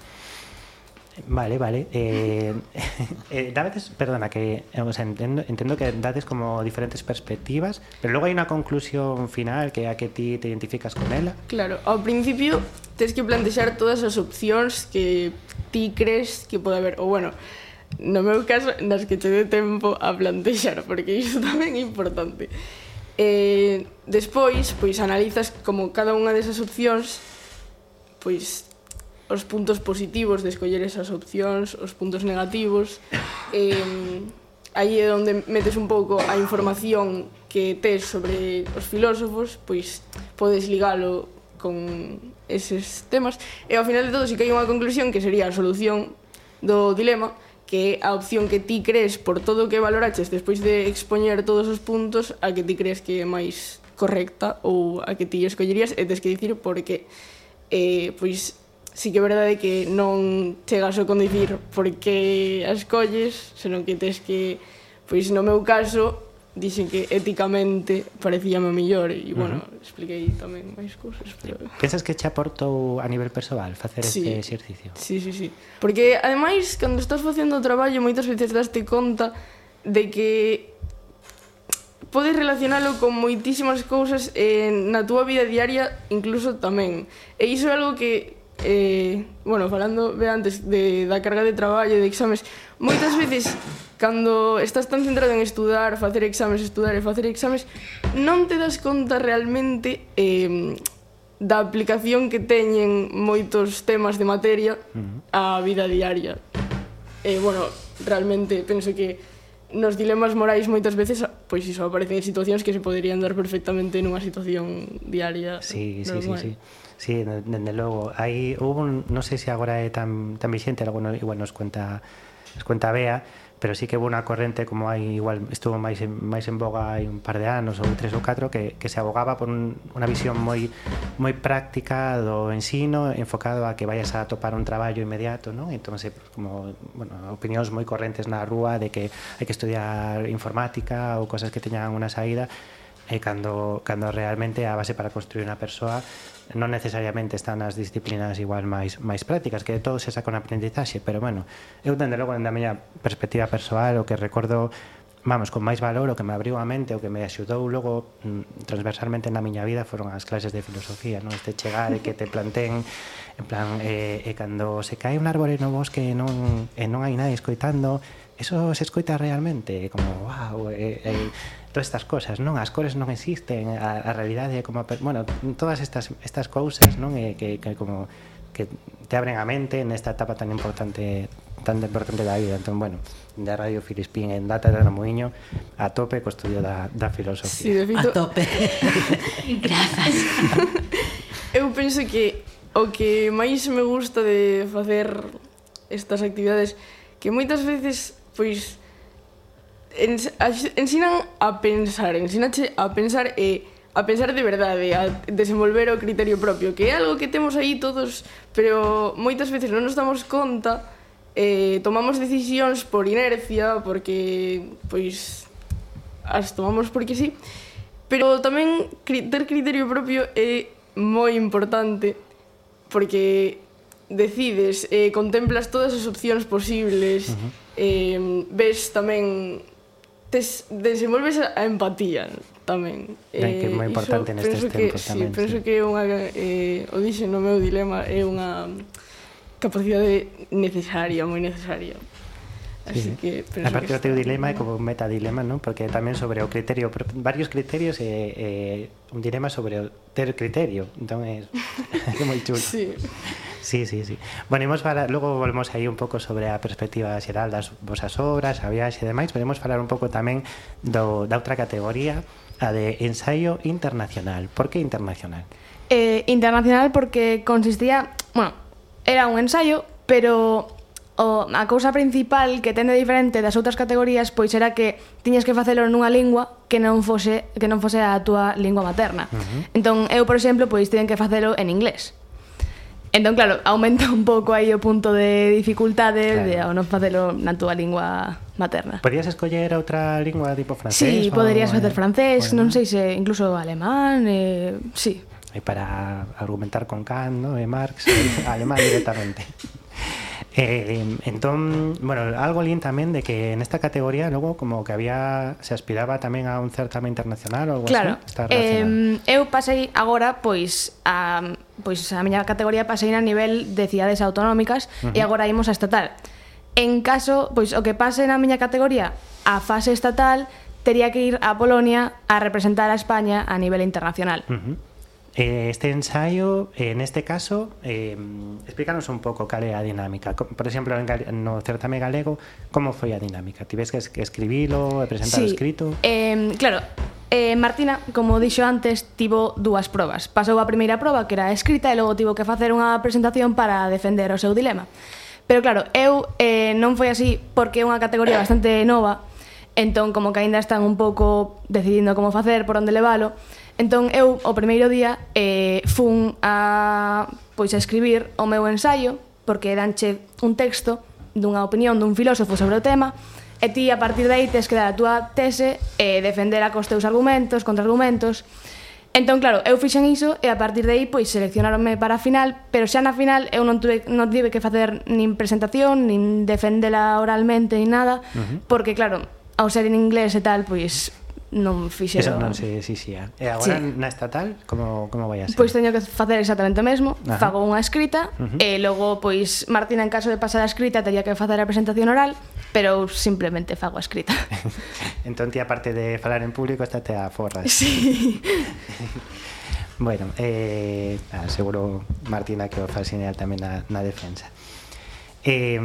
Vale, vale. Eh, eh, dades, perdona, que eh, o sea, entiendo, entiendo, que dades como diferentes perspectivas, pero luego hai unha conclusión final que a que ti te identificas con ela. Claro, ao principio tens que plantexar todas as opcións que ti crees que pode haber, ou bueno, no meu caso, nas que te dé tempo a plantexar, porque iso tamén é importante. Eh, despois, pois analizas como cada unha desas opcións pois os puntos positivos de escoller esas opcións, os puntos negativos. Eh, aí é onde metes un pouco a información que tes sobre os filósofos, pois podes ligalo con eses temas. E ao final de todo, si que hai unha conclusión que sería a solución do dilema, que é a opción que ti crees por todo o que valoraches despois de expoñer todos os puntos a que ti crees que é máis correcta ou a que ti escollerías e tes que dicir porque eh, pois si que é verdade que non chegas a con porque por que senón que tes que, pois no meu caso, dixen que éticamente parecíame o mellor e, bueno, uh -huh. expliquei tamén máis cousas. Pero... Pensas que che aportou a nivel persoal facer sí. este exercicio? Sí, sí, sí. Porque, ademais, cando estás facendo o traballo, moitas veces daste conta de que podes relacionalo con moitísimas cousas eh, na túa vida diaria incluso tamén. E iso é algo que eh, bueno, falando ve antes de, da carga de traballo, de exames, moitas veces cando estás tan centrado en estudar, facer exames, estudar e facer exames, non te das conta realmente eh, da aplicación que teñen moitos temas de materia á vida diaria. E, eh, bueno, realmente penso que nos dilemas morais moitas veces pois iso aparecen en situacións que se poderían dar perfectamente nunha situación diaria sí, normal. Sí, sí, sí. Sí, dende logo. Aí hubo, un, non sei se agora é tan, tan vixente, algo igual nos cuenta nos cuenta Bea, pero sí que hubo unha corrente como hai igual estuvo máis en, máis en boga hai un par de anos ou tres ou catro que, que se abogaba por un, unha visión moi moi práctica do ensino enfocado a que vayas a topar un traballo inmediato, non? Entonces, como bueno, opinións moi correntes na rúa de que hai que estudiar informática ou cosas que teñan unha saída e eh, cando, cando realmente a base para construir unha persoa non necesariamente están as disciplinas igual máis máis prácticas, que de todo se saca un aprendizaxe, pero bueno, eu dende logo dende a miña perspectiva persoal o que recordo vamos, con máis valor, o que me abriu a mente, o que me axudou logo mm, transversalmente na miña vida foron as clases de filosofía, non? Este chegar e que te planten en plan, eh, e cando se cae un árbore no bosque e non, e non hai nadie escoitando, eso se escoita realmente, como, wow, eh, eh, todas estas cosas, non? As cores non existen, a, a realidade é como, bueno, todas estas estas cousas, non? E que, que como que te abren a mente nesta etapa tan importante tan importante da vida. Entón, bueno, da Radio Filispín en Data de Ramoiño a tope co estudio da, da filosofía. Sí, de fito... A tope. Grazas. Eu penso que o que máis me gusta de facer estas actividades que moitas veces pois ensinan a pensar, ensinache a pensar e a pensar de verdade, a desenvolver o criterio propio, que é algo que temos aí todos, pero moitas veces non nos damos conta, eh, tomamos decisións por inercia, porque pois as tomamos porque sí, pero tamén ter criterio propio é moi importante porque decides, eh, contemplas todas as opcións posibles, uh -huh. eh, ves tamén tes, desenvolves a empatía tamén. Ben, que é moi eh, importante nestes tempos que, tamén. Sí, penso sí. que é unha, eh, o dixen no meu dilema, é unha capacidade necesaria, moi necesaria Así sí. que, pero a partir do teu dilema é como un metadilema, non? Porque tamén sobre o criterio, varios criterios e, eh, un dilema sobre o ter criterio. Entón é, é moi chulo. Sí. Sí, sí, sí. Bueno, imos para, logo volvemos aí un pouco sobre a perspectiva xeral das vosas obras, a viaxe e demais, veremos falar un pouco tamén do, da outra categoría, a de ensaio internacional. Por que internacional? Eh, internacional porque consistía, bueno, era un ensaio, pero o a cousa principal que tende diferente das outras categorías pois era que tiñas que facelo nunha lingua que non fose que non fose a túa lingua materna. Uh -huh. Entón eu, por exemplo, pois tiñen que facelo en inglés. Entón, claro, aumenta un pouco aí o punto de dificultade claro. de ao non facelo na túa lingua materna. Podías escoller outra lingua tipo francés? Sí, o... poderías facer francés, bueno. non sei se incluso alemán, eh, sí. E para argumentar con Kant, ¿no? e Marx, eh, alemán directamente. Eh, entón, bueno, algo lín tamén de que en esta categoría logo como que había se aspiraba tamén a un certame internacional ou algo claro, así, está eh, eu pasei agora pois a pois a miña categoría pasei a nivel de cidades autonómicas uh -huh. e agora imos a estatal. En caso, pois o que pase na miña categoría a fase estatal tería que ir a Polonia a representar a España a nivel internacional. Uh -huh. Eh, este ensayo, en este caso, eh, explícanos un pouco cal é a dinámica. Por exemplo, no certame galego, como foi a dinámica? Tives que escribilo e presentar sí. escrito? Eh, claro, eh, Martina, como dixo antes, tivo dúas probas. Pasou a primeira proba, que era escrita, e logo tivo que facer unha presentación para defender o seu dilema. Pero claro, eu eh, non foi así porque é unha categoría bastante nova, entón como que aínda están un pouco decidindo como facer, por onde levalo, Entón eu o primeiro día eh, fun a pois a escribir o meu ensaio porque danche un texto dunha opinión dun filósofo sobre o tema e ti a partir de aí tes que dar a túa tese e eh, defender a cos teus argumentos, contraargumentos. Entón, claro, eu fixen iso e a partir de aí pois seleccionaronme para a final, pero xa na final eu non tuve non tive que facer nin presentación, nin defendela oralmente, nin nada, uh -huh. porque claro, ao ser en inglés e tal, pois non fixeron. Eso non se eh. xixía. E agora sí. na estatal, como, como vai a ser? Pois teño que facer exactamente o mesmo. Ajá. Fago unha escrita uh -huh. e logo, pois, Martina, en caso de pasar a escrita, teria que facer a presentación oral, pero simplemente fago a escrita. entón, ti, aparte de falar en público, esta te aforras. Sí. bueno, eh, seguro, Martina, que o faz tamén na, na defensa. Eh,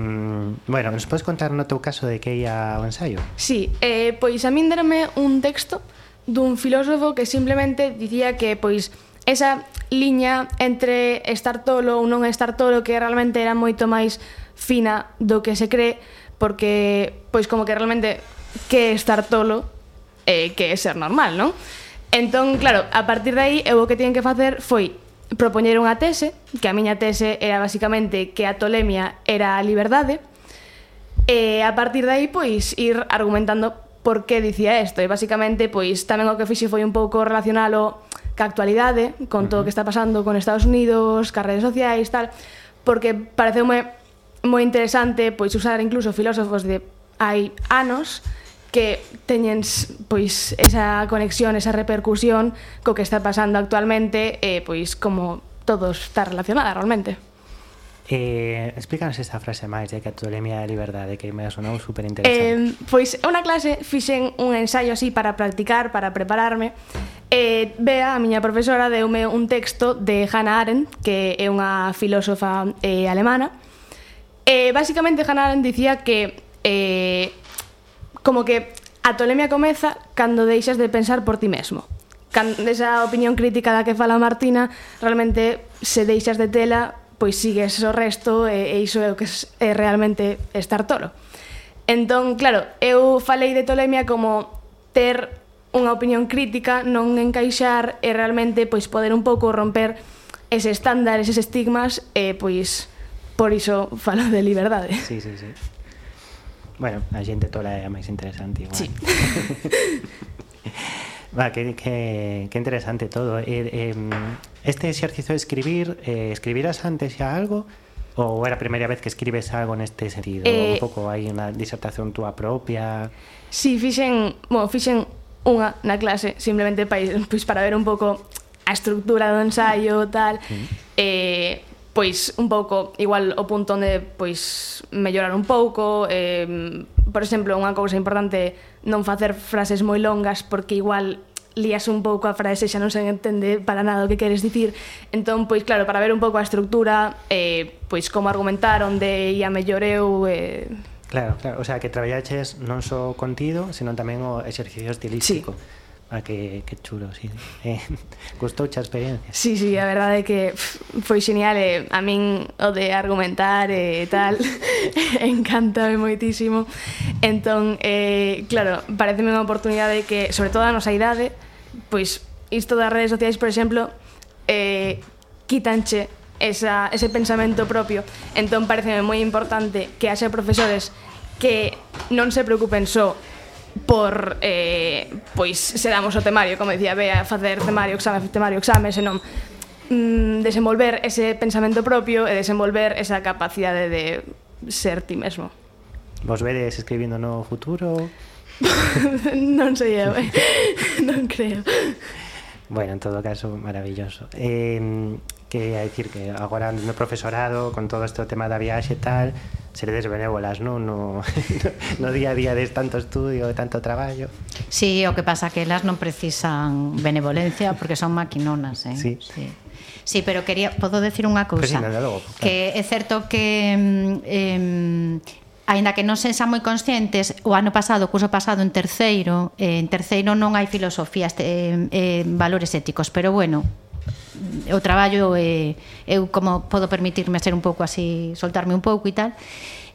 bueno, nos podes contar no teu caso de que ia o ensaio? Sí, eh, pois a min derame un texto dun filósofo que simplemente dicía que pois esa liña entre estar tolo ou non estar tolo que realmente era moito máis fina do que se cree porque pois como que realmente que estar tolo eh, que é ser normal, non? Entón, claro, a partir de aí eu o que tiñen que facer foi propoñer unha tese, que a miña tese era basicamente que a tolemia era a liberdade, e a partir de aí, pois, ir argumentando por que dicía isto. E basicamente, pois, tamén o que fixe foi un pouco relacionalo ca actualidade, con todo o que está pasando con Estados Unidos, ca redes sociais, tal, porque pareceume moi interesante pois usar incluso filósofos de hai anos, que teñen pois esa conexión, esa repercusión co que está pasando actualmente e eh, pois como todo está relacionada realmente. Eh, explícanos esta frase máis de catatolemia da liberdade que me sonou super interesante. Eh, pois unha clase fixen un ensaio así para practicar, para prepararme. Eh, vea, a miña profesora, deume un texto de Hannah Arendt, que é unha filósofa eh, alemana. Eh, basicamente Hannah Arendt dicía que eh, Como que a tolemia comeza cando deixas de pensar por ti mesmo. Cando esa opinión crítica da que fala Martina, realmente se deixas de tela, pois sigues o resto e, e iso é o que é realmente estar toro. Entón, claro, eu falei de tolemia como ter unha opinión crítica, non encaixar e realmente pois poder un pouco romper ese estándar, eses estigmas e pois por iso falo de liberdade. Sí, sí, sí. Bueno, a xente tola eh, é a máis interesante igual. Sí. Va, que, que, que interesante todo. Eh, eh, este exercicio de escribir, eh, ¿escribirás antes xa algo? Ou era a primeira vez que escribes algo neste sentido? Eh, un pouco hai unha disertación túa propia? Si, sí, fixen, bueno, fixen unha na clase, simplemente pa, pois, para ver un pouco a estructura do ensayo, tal, mm. eh, pois un pouco igual o punto onde pois mellorar un pouco, eh, por exemplo, unha cousa importante non facer frases moi longas porque igual lías un pouco a frase xa non se entende para nada o que queres dicir. Entón, pois claro, para ver un pouco a estructura, eh, pois como argumentar, onde ia mellor eu... Eh... Claro, claro, o sea, que traballaches non só so contido, senón tamén o exercicio estilístico. Sí Ah, que, que chulo, sí. Eh, gustou a experiencia? Sí, sí, a verdade é que pff, foi xenial. Eh, a min o de argumentar e eh, tal encantame moitísimo. Entón, eh, claro, pareceme unha oportunidade que, sobre todo a nosa idade, pois isto das redes sociais, por exemplo, eh, quitanche esa, ese pensamento propio. Entón, pareceme moi importante que haxe profesores que non se preocupen só so por eh, pois se damos o temario, como dicía Bea, facer temario, exame, temario, exame, senón mm, desenvolver ese pensamento propio e desenvolver esa capacidade de ser ti mesmo. Vos vedes escribindo no futuro? non sei eu, eh? non creo. Bueno, en todo caso, maravilloso. Eh, que a decir que agora no profesorado, con todo este tema da viaxe e tal, seredes benévolas, non? No, no día a día de tanto estudio, de tanto traballo. Sí, o que pasa que elas non precisan benevolencia porque son maquinonas, eh? Sí. sí. Sí, pero quería podo decir unha cousa. Pues sí, logo, claro. Que é certo que eh, aínda que non se xa moi conscientes, o ano pasado, o curso pasado en terceiro, eh, en terceiro non hai filosofías, eh, eh, valores éticos, pero bueno, o traballo eh, eu como podo permitirme ser un pouco así, soltarme un pouco e tal.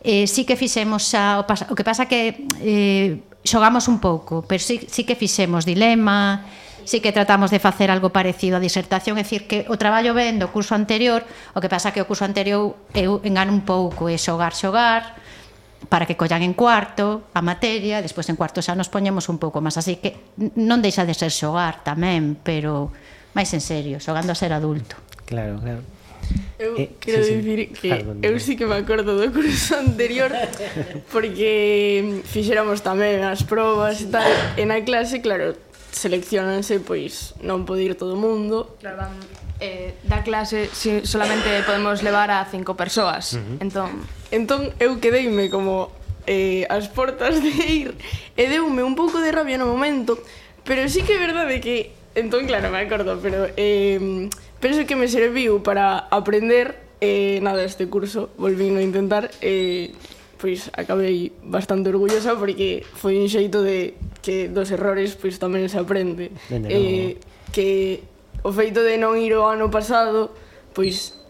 Eh, sí que fixemos xa, o, o que pasa que eh, xogamos un pouco, pero sí, sí que fixemos dilema, sí que tratamos de facer algo parecido a disertación, é dicir que o traballo ven do curso anterior, o que pasa que o curso anterior eu engano un pouco e xogar, xogar, para que collan en cuarto a materia, despois en cuarto xa nos poñemos un pouco máis, así que non deixa de ser xogar tamén, pero máis en serio, xogando a ser adulto. Claro, claro. Eu eh, quero sí, dicir sí. que Pardon, eu sí que me acordo do curso anterior porque fixéramos tamén as probas e tal. E na clase, claro, seleccionanse, pois non pode ir todo o mundo. Claro, van, eh, da clase si, solamente podemos levar a cinco persoas. Uh -huh. Entón, entón eu quedeime como eh, as portas de ir e deume un pouco de rabia no momento, pero sí que é verdade que Entón, claro, me acordo, pero eh, penso que me serviu para aprender eh, nada este curso, volvín a intentar, eh, pois acabei bastante orgullosa porque foi un xeito de que dos errores pois tamén se aprende. Dende eh, que o feito de non ir o ano pasado, pois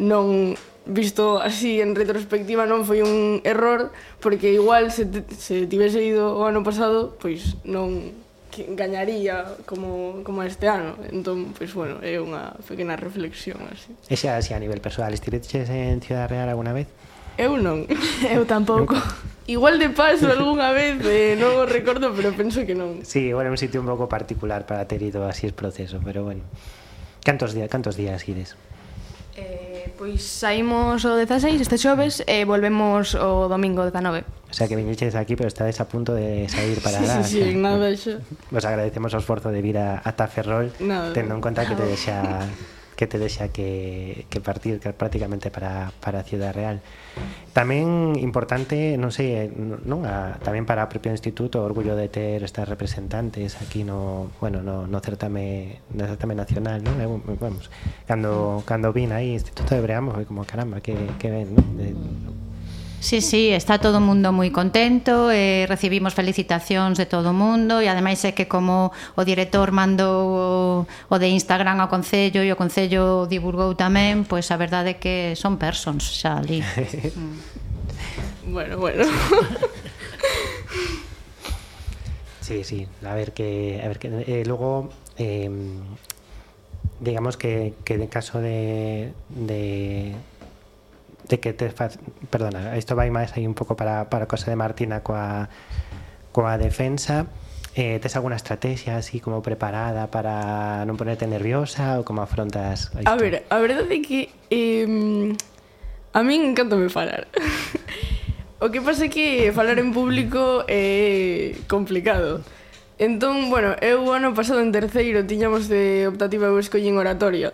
non visto así en retrospectiva non foi un error porque igual se, se tivese ido o ano pasado, pois non que gañaría como, como este ano entón, pois, bueno, é unha pequena reflexión así. E xa, xa a nivel personal, estiveches en Ciudad Real alguna vez? Eu non, eu tampouco. Igual de paso algunha vez, eh, non o recordo, pero penso que non. Sí, bueno, un sitio un pouco particular para ter ido así es proceso, pero bueno. Cantos días, cantos días ides? Eh, Pois saímos o 16 este xoves e volvemos o domingo 19. O sea que viñeches aquí, pero estades a punto de sair para sí, lá. Sí, sí, nada, xa. Vos agradecemos o esforzo de vir a, ata Ferrol, nada, tendo en conta que te deixa que te deixa que, que partir que prácticamente para, para Ciudad Real. Tamén importante, non sei, non a, para o propio instituto, orgullo de ter estas representantes aquí no, bueno, no, no certame no certame nacional, non? Eu, vamos, cando cando vin aí Instituto de Breamo, foi como caramba, que que ben, Sí, sí, está todo o mundo moi contento, eh, recibimos felicitacións de todo o mundo e ademais é que como o director mandou o, o de Instagram ao Concello e o Concello divulgou tamén, pois a verdade é que son persons xa ali. bueno, bueno Sí, sí, a ver que a ver que eh, luego eh, digamos que, que en caso de, de de que te faz... perdona, isto vai máis aí un pouco para, para a cosa de Martina coa, coa defensa. Eh, tes alguna estrategia así como preparada para non ponerte nerviosa ou como afrontas isto? A ver, a verdade é que eh, a min encanta me falar. O que pasa é que falar en público é complicado. Entón, bueno, eu o ano pasado en terceiro tiñamos de optativa eu escollín oratoria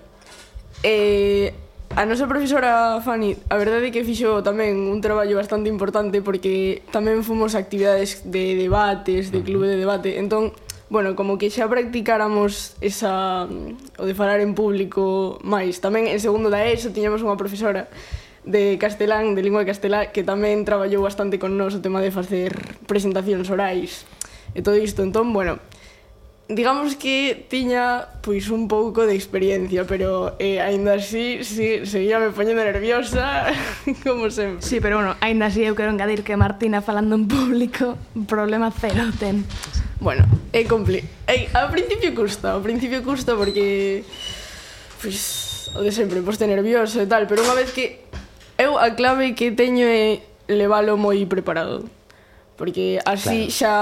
e eh, A nosa profesora Fanny, a verdade é que fixo tamén un traballo bastante importante porque tamén fomos actividades de debates, de clube de debate, entón, bueno, como que xa practicáramos esa, o de falar en público máis. Tamén en segundo da ESO tiñamos unha profesora de castelán, de lingua de que tamén traballou bastante con nós o tema de facer presentacións orais e todo isto. Entón, bueno, digamos que tiña pois un pouco de experiencia, pero eh, aínda así sí, seguía me poñendo nerviosa como sempre. Sí, pero bueno, aínda así eu quero engadir que Martina falando en público problema cero ten. Bueno, é compli... Ei, ao principio custa, ao principio custa porque pois o de sempre, poste nervioso e tal, pero unha vez que eu a clave que teño é levalo moi preparado. Porque así claro. xa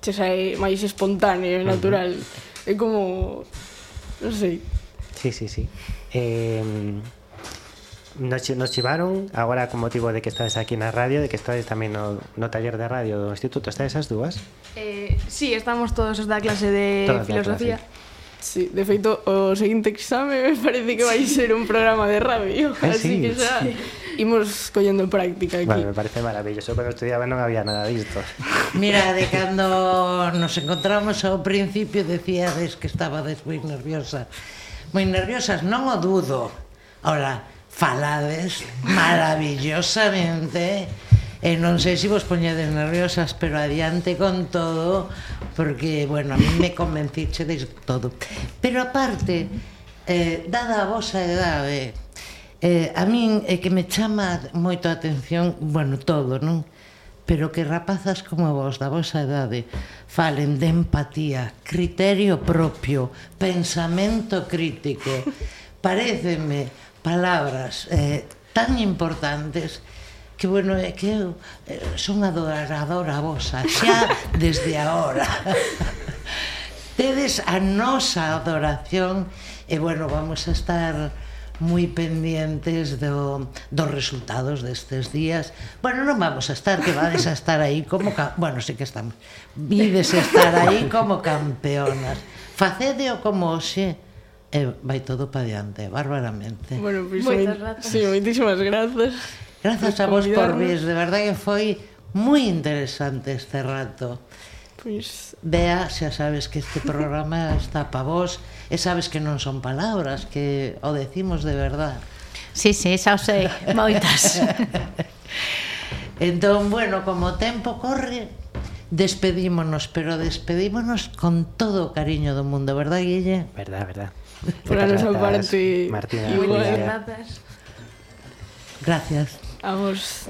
che sae máis espontáneo e natural. Uh -huh. É como non sei. Sí, sí, sí. Eh nos, nos chivaron agora con motivo de que estades aquí na radio, de que estades tamén no, no taller de radio do instituto, estades as dúas? Eh, sí, estamos todos os da clase de Todas filosofía. Da clase. Sí, de feito, o seguinte exame me parece que vai ser un programa de radio, ah, así sí, que xa sí. imos collendo práctica aquí. Bueno, me parece maravilloso, cando estudiaba non había nada disto. Mira, de cando nos encontramos ao principio decíades que estabades moi nerviosa. Moi nerviosas, non o dudo. Ahora, falades maravillosamente E non sei se vos poñedes nerviosas, pero adiante con todo, porque, bueno, a mí me convenciche de todo. Pero aparte, eh, dada a vosa edade, eh, eh, a min é que me chama moito a atención, bueno, todo, non? pero que rapazas como vos da vosa edade falen de empatía, criterio propio, pensamento crítico, pareceme palabras eh, tan importantes que bueno, é que eu eh, son adoradora vosa xa desde agora. Tedes a nosa adoración e bueno, vamos a estar moi pendientes do, dos resultados destes días. Bueno, non vamos a estar, que vades a estar aí como... Bueno, sí que estamos. Vides a estar aí como campeonas. Facedeo como xe. E vai todo para diante, bárbaramente Bueno, pois, pues, moitas moi. Sí, moitísimas grazas. Grazas a vos por vir, de verdade que foi moi interesante este rato. Pois... Bea, xa sabes que este programa está pa vos e sabes que non son palabras, que o decimos de verdad. Sí, sí, xa o sei, moitas. entón, bueno, como o tempo corre, despedímonos, pero despedímonos con todo o cariño do mundo, verdad, Guille? Verdad, verdad. Por a nosa parte, Martina, Martina. Gracias. Vamos.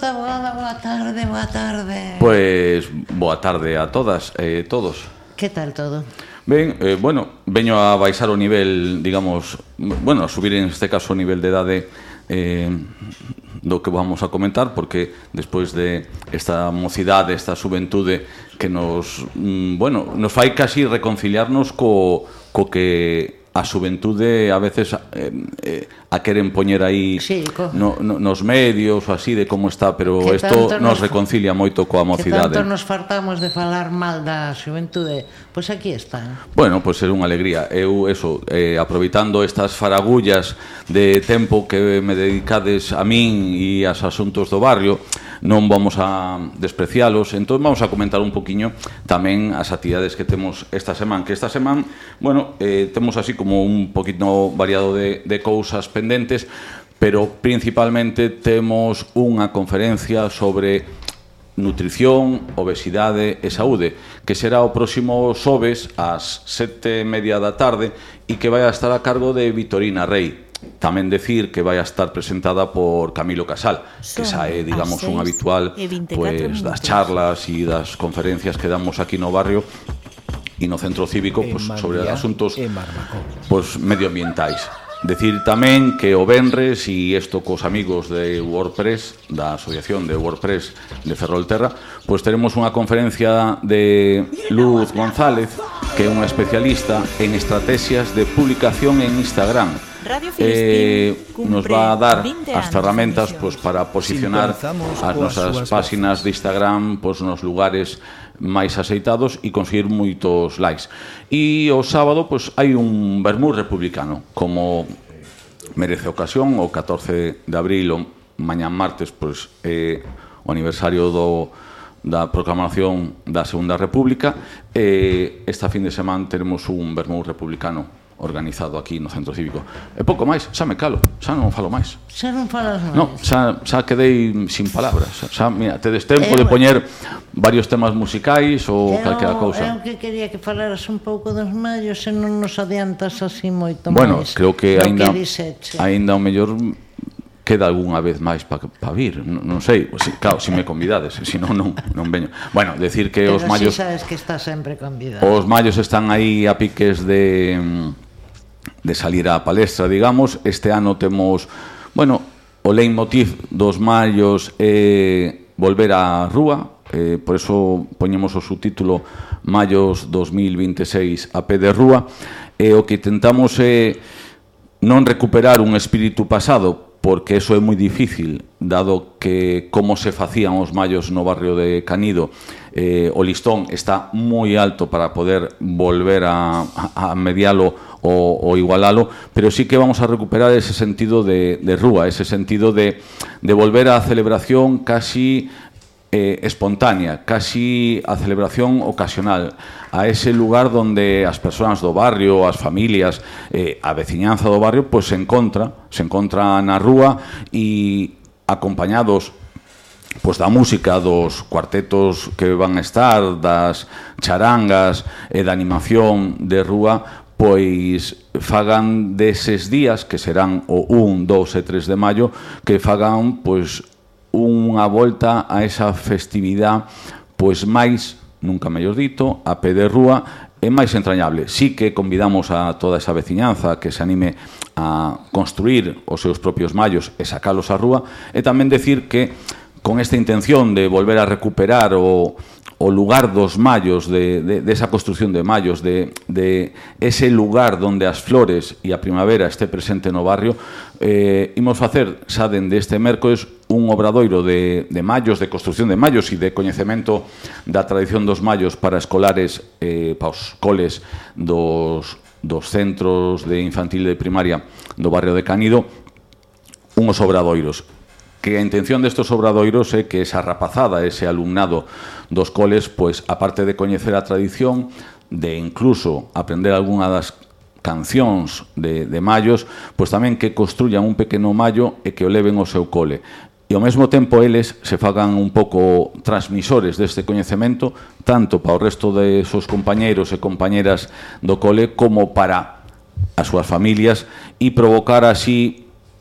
Jota, boa, boa tarde, boa tarde. Pois, boa tarde a todas e eh, todos. Que tal todo? Ben, eh, bueno, veño a baixar o nivel, digamos, bueno, a subir en este caso o nivel de edade eh, do que vamos a comentar porque despois de esta mocidade, esta xuventude que nos, mm, bueno, nos fai casi reconciliarnos co, co que a xuventude a veces eh, eh, a queren poñer aí sí, no, no, nos medios ou así de como está, pero isto nos, nos reconcilia moito coa mocidade. Que tanto nos fartamos de falar mal da xuventude, pois aquí está. Bueno, pois é unha alegría. Eu, eso, eh, aproveitando estas faragullas de tempo que me dedicades a min e aos asuntos do barrio, non vamos a desprecialos. Entón vamos a comentar un poquiño tamén as actividades que temos esta semana, que esta semana, bueno, eh, temos así como un poquito variado de, de cousas pendentes, pero principalmente temos unha conferencia sobre nutrición, obesidade e saúde, que será o próximo xoves ás sete e media da tarde e que vai a estar a cargo de Vitorina Rey. Tamén decir que vai a estar presentada por Camilo Casal, Son que xa é, digamos, un habitual pues, das charlas e das conferencias que damos aquí no barrio e no centro cívico pues, sobre asuntos pues, medioambientais. Decir tamén que o Benres e isto cos amigos de WordPress, da Asociación de WordPress de Ferrolterra, pois pues teremos unha conferencia de Luz González, que é unha especialista en estrategias de publicación en Instagram, eh, nos va a dar as ferramentas pois, para posicionar as nosas páxinas de Instagram pois, nos lugares máis aceitados e conseguir moitos likes. E o sábado pois hai un vermú republicano, como merece ocasión, o 14 de abril, o mañán martes, pois é o aniversario do da proclamación da Segunda República e esta fin de semana teremos un vermú republicano organizado aquí no Centro Cívico. E pouco máis, xa me calo, xa non falo máis. Xa non falas máis. No, xa, xa quedei sin palabras. Xa, mira, tedes tempo eh, de poñer varios temas musicais ou eu, calquera cousa. Eu que quería que falaras un pouco dos mallos e non nos adiantas así moito bueno, máis. Bueno, creo que aínda aínda o mellor queda algunha vez máis para pa vir, non, non sei, si, claro, se si me convidades, se non non non veño. Bueno, decir que Pero os mallos si sabes que está sempre convidado. Os mallos están aí a piques de mm, de salir á palestra, digamos. Este ano temos, bueno, o leitmotiv dos mallos é volver á rúa, eh, por eso poñemos o subtítulo Mallos 2026 a pé de rúa, e o que tentamos é non recuperar un espírito pasado, porque eso é moi difícil, dado que como se facían os mallos no barrio de Canido eh, o listón está moi alto para poder volver a, a, a medialo o, o igualalo, pero sí que vamos a recuperar ese sentido de, de rúa, ese sentido de, de volver á celebración casi eh, espontánea, casi a celebración ocasional, a ese lugar donde as persoas do barrio, as familias, eh, a veciñanza do barrio, pois pues, se encontra, se encontra na rúa e acompañados pois da música dos cuartetos que van a estar, das charangas e da animación de rúa, pois fagan deses días que serán o 1, 2 e 3 de maio, que fagan pois unha volta a esa festividade pois máis, nunca mellor dito, a pé de rúa é máis entrañable. Sí que convidamos a toda esa veciñanza que se anime a construir os seus propios mallos e sacalos á rúa e tamén decir que con esta intención de volver a recuperar o, o lugar dos mallos, de, de, de esa construción de mallos, de, de ese lugar donde as flores e a primavera este presente no barrio, eh, imos facer, xa dende este mércores, un obradoiro de, de mallos, de construción de mallos e de coñecemento da tradición dos mallos para escolares, eh, para os coles dos, dos centros de infantil e de primaria do barrio de Canido, unhos obradoiros que a intención destes obradoiros é que esa rapazada, ese alumnado dos coles, pois aparte de coñecer a tradición, de incluso aprender algunha das cancións de, de mallos, pois tamén que construyan un pequeno mallo e que o leven ao seu cole. E ao mesmo tempo eles se fagan un pouco transmisores deste coñecemento, tanto para o resto de seus compañeiros e compañeras do cole como para as súas familias e provocar así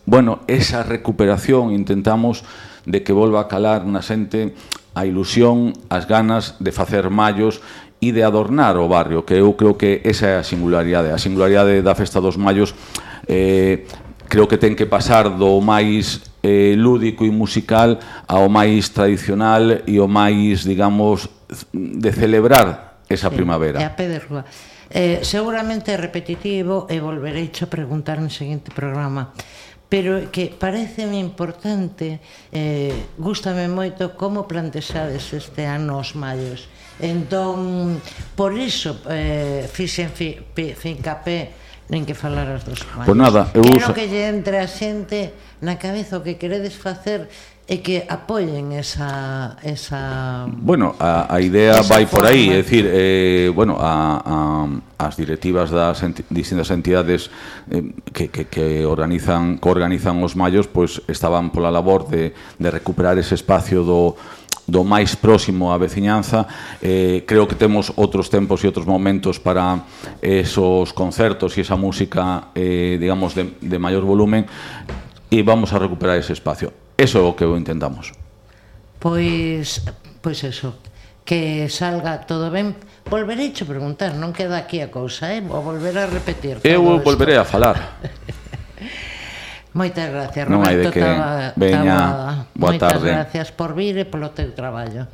Bueno, esa recuperación intentamos de que volva a calar na xente a ilusión, as ganas de facer mallos e de adornar o barrio, que eu creo que esa é a singularidade. A singularidade da Festa dos Mallos eh, creo que ten que pasar do máis eh, lúdico e musical ao máis tradicional e ao máis, digamos, de celebrar esa sí, primavera. É a pé de rúa. Eh, seguramente é repetitivo e volverei a preguntar no seguinte programa pero que pareceme importante, eh, gústame moito como plantexades este ano os maios. Entón, por iso eh, fixen fi, fi, fincapé nin que falar as dos maios. Pois pues nada, eu Quero que lle entre a xente na cabeza o que queredes facer e que apoien esa... esa bueno, a, a idea vai por aí, é dicir, eh, bueno, a, a, as directivas das enti, distintas entidades eh, que, que, que organizan que organizan os mallos, pois pues, estaban pola labor de, de recuperar ese espacio do, do máis próximo á veciñanza. Eh, creo que temos outros tempos e outros momentos para esos concertos e esa música, eh, digamos, de, de maior volumen e vamos a recuperar ese espacio. Eso é o que o intentamos. Pois, pois eso, que salga todo ben. Volverei a preguntar, non queda aquí a cousa, eh? Vou volver a repetir. Eu isto. volverei a falar. Moitas gracias, Roberto. Non hai de que... Taba, Veña, boa tarde. Moitas gracias por vir e polo teu traballo.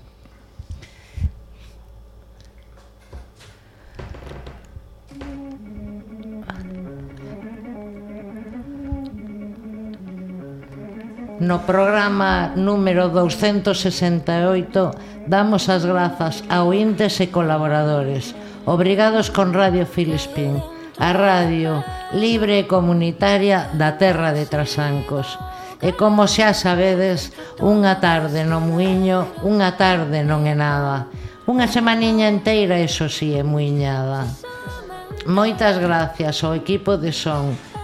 No programa número 268 damos as grazas ao ointes e colaboradores. Obrigados con Radio Filispín, a radio libre e comunitaria da terra de Trasancos. E como xa sabedes, unha tarde no muiño, unha tarde non é nada. Unha semaniña inteira, eso sí, é muiñada. Moitas gracias ao equipo de son